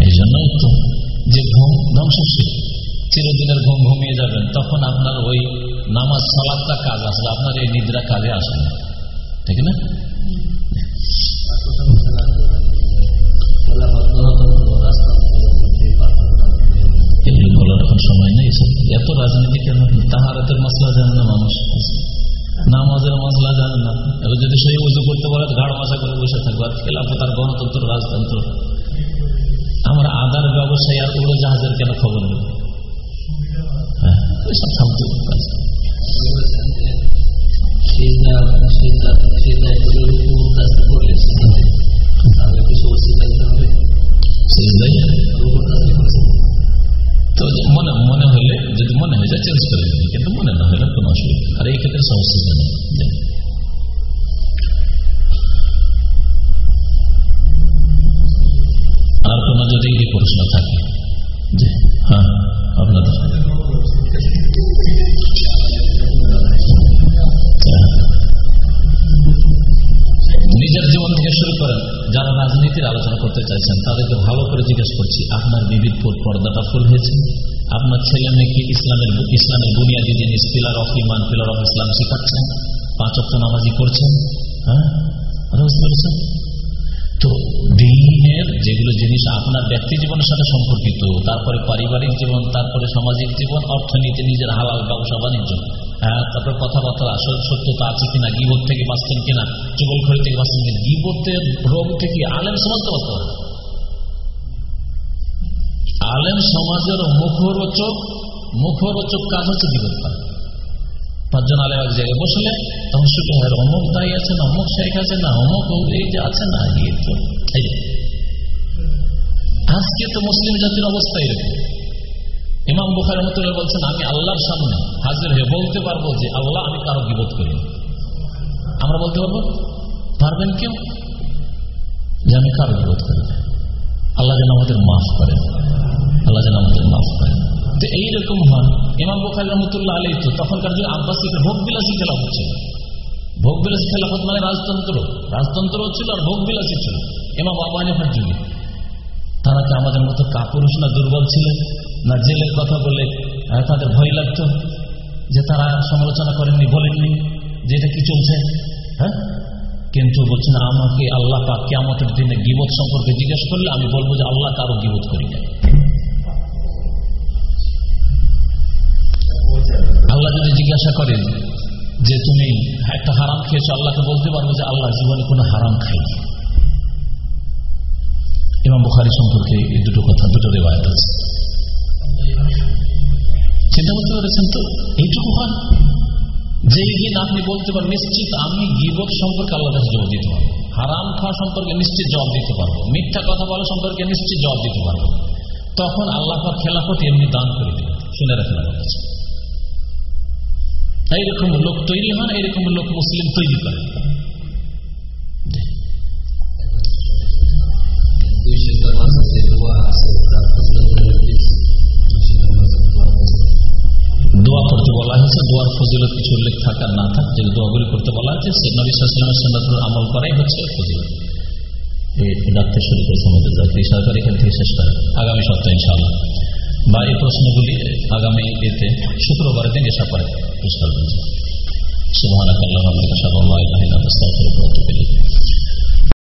এই জন্য উত্তম যে ঘুম ধ্বংসশীল, চিরদিনের ঘুম ঘুমিয়ে যাবেন, তখন আপনার ওই নামাজ সালাদটা কাজ আসবে আপনার এই নিদ্রা কাজে আসবে। ঠিক না? সময় নেই এত রাজনীতি কেন? তাহারাতের মশলা জানে না মানুষ। নামাজের মশলা জানে না। এবার যদি সেই উজু করতে তো ঘাড় মশা করে বসে থাকবে। আর খেলাফতার গণতন্ত্র রাজতন্ত্র। আমরা আদার ব্যবসায়ী আর উড়োজাহাজের কেন খবর নেব? হ্যাঁ। তো মনে মনে হলে যদি মনে হয়ে যায় চেঞ্জ করে কিন্তু মনে না আর এই ক্ষেত্রে নেই আর কোন যদি প্রশ্ন থাকে হ্যাঁ আপনাদের নিজের জীবন থেকে শুরু করেন যারা রাজনীতির আলোচনা করতে চাইছেন তাদেরকে ভালো করে জিজ্ঞেস করছি আপনার বিবিধ পর্দাটা ফুল হয়েছে আপনার ছেলে মেয়েকে ইসলামের ইসলামের বুনিয়াদী জিনিস pillar of Iman pillar of Islam শেখাচ্ছেন পাঁচ অক্ট নামাজি করছেন হ্যাঁ তো দিনের যেগুলো জিনিস আপনার ব্যক্তি জীবনের সাথে সম্পর্কিত, তারপরে পারিবারিক জীবন, তারপরে সামাজিক জীবন, অর্থনীতি, নিজের হালাল ব্যবসা, বাণিজ্য হ্যাঁ তারপরে কথাবার্তা, আসল সত্যতা আছে কিনা, গিবত থেকে বাঁচতেন কিনা চুগলখড়ি থেকে বাঁচতেন কিনা, গিবতের রোগ থেকে আলেম সমাজকে বাঁচতে হবে আলেম সমাজের মুখরোচক মুখরোচক কাজ হচ্ছে গিবত করা পাঁচজন আলেম এক জায়গায় বসলে, তখন শুধু হয় অমুক দায়ী আছে না, অমুক শেখ আছে না, অমুক যে আছে না। আজকে তো মুসলিম জাতির অবস্থা এরকম। ইমাম বুখারি রহমতুল্লাহ বলছেন, আমি আল্লাহর সামনে হাজির হয়ে বলতে পারব যে আল্লাহ আমি কারও বিবোধ করি আমরা বলতে পারব? পারবেন কেউ? যে আমি কারও বিবোধ করি আল্লাহ যেন আমাদের মাফ করেন। আল্লাহ যেন আমাদের মাফ করেন। তো এইরকম হন ইমাম বুখারি রহমতুল্লাহ আলী তো তখনকার যে আব্বাসিক ভোগ বিলাসী খেলা হচ্ছে ভোগ বিলাসী খেলাফত মানে রাজতন্ত্র। রাজতন্ত্র ছিল আর ভোগ বিলাসী ছিল। ইমাম আবু হানিফার যুগে। তারা কি আমাদের মতো কাপুরুষ না দুর্বল ছিলেন না জেলের কথা বলে তাদের ভয় লাগতো? যে তারা সমালোচনা করেননি, বলেননি যে এটা কি চলছে? হ্যাঁ? কিন্তু বলছেন আমাকে আল্লাহ পাক কেমতের দিনে গিবত সম্পর্কে জিজ্ঞেস করলে আমি বলব যে আল্লাহ কারও গিবত করি না আল্লাহ যদি জিজ্ঞাসা করেন যে তুমি একটা হারাম খেয়েছো, আল্লাহকে বলতে পারব যে আল্লাহ জীবনে কোনো হারাম খাইনি। ইমাম বুখারি সম্পর্কে এই দুটো কথা, দুটো রেওয়ায়ত আছে। চিন্তা করতে পেরেছেন তো? এইটুকু হন। যেই দিন আপনি বলতে পারেন, নিশ্চিত আমি গিবত সম্পর্কে আল্লাহ কাছে জবাব দিতে পারব। হারাম খাওয়া সম্পর্কে নিশ্চিত জবাব দিতে পারব। মিথ্যা কথা বলা সম্পর্কে নিশ্চিত জবাব দিতে পারব তখন আল্লাহ খেলাফত এমনি দান করে দিবেন শুনে রাখেন আমার কাছে এইরকম লোক তৈরি হন এইরকম লোক মুসলিম তৈরি করেন দোয়া করতে বলা হয়েছে দোয়ার ফজিলত কিছু উল্লেখ থাকার না থাক যে দোয়াগুলি করতে বলা হয়েছে সে আমল করাই হচ্ছে ফজিলত রাত্রে শুরু করেছে সরকার এখান থেকে শেষ করে আগামী সপ্তাহে ইনশাআল্লাহ বা এই প্রশ্নগুলি আগামী এতে শুক্রবার দিন এসা পরে পুরস্কার দিয়েছে সুবাহ আল্লাহ সাল্লাহ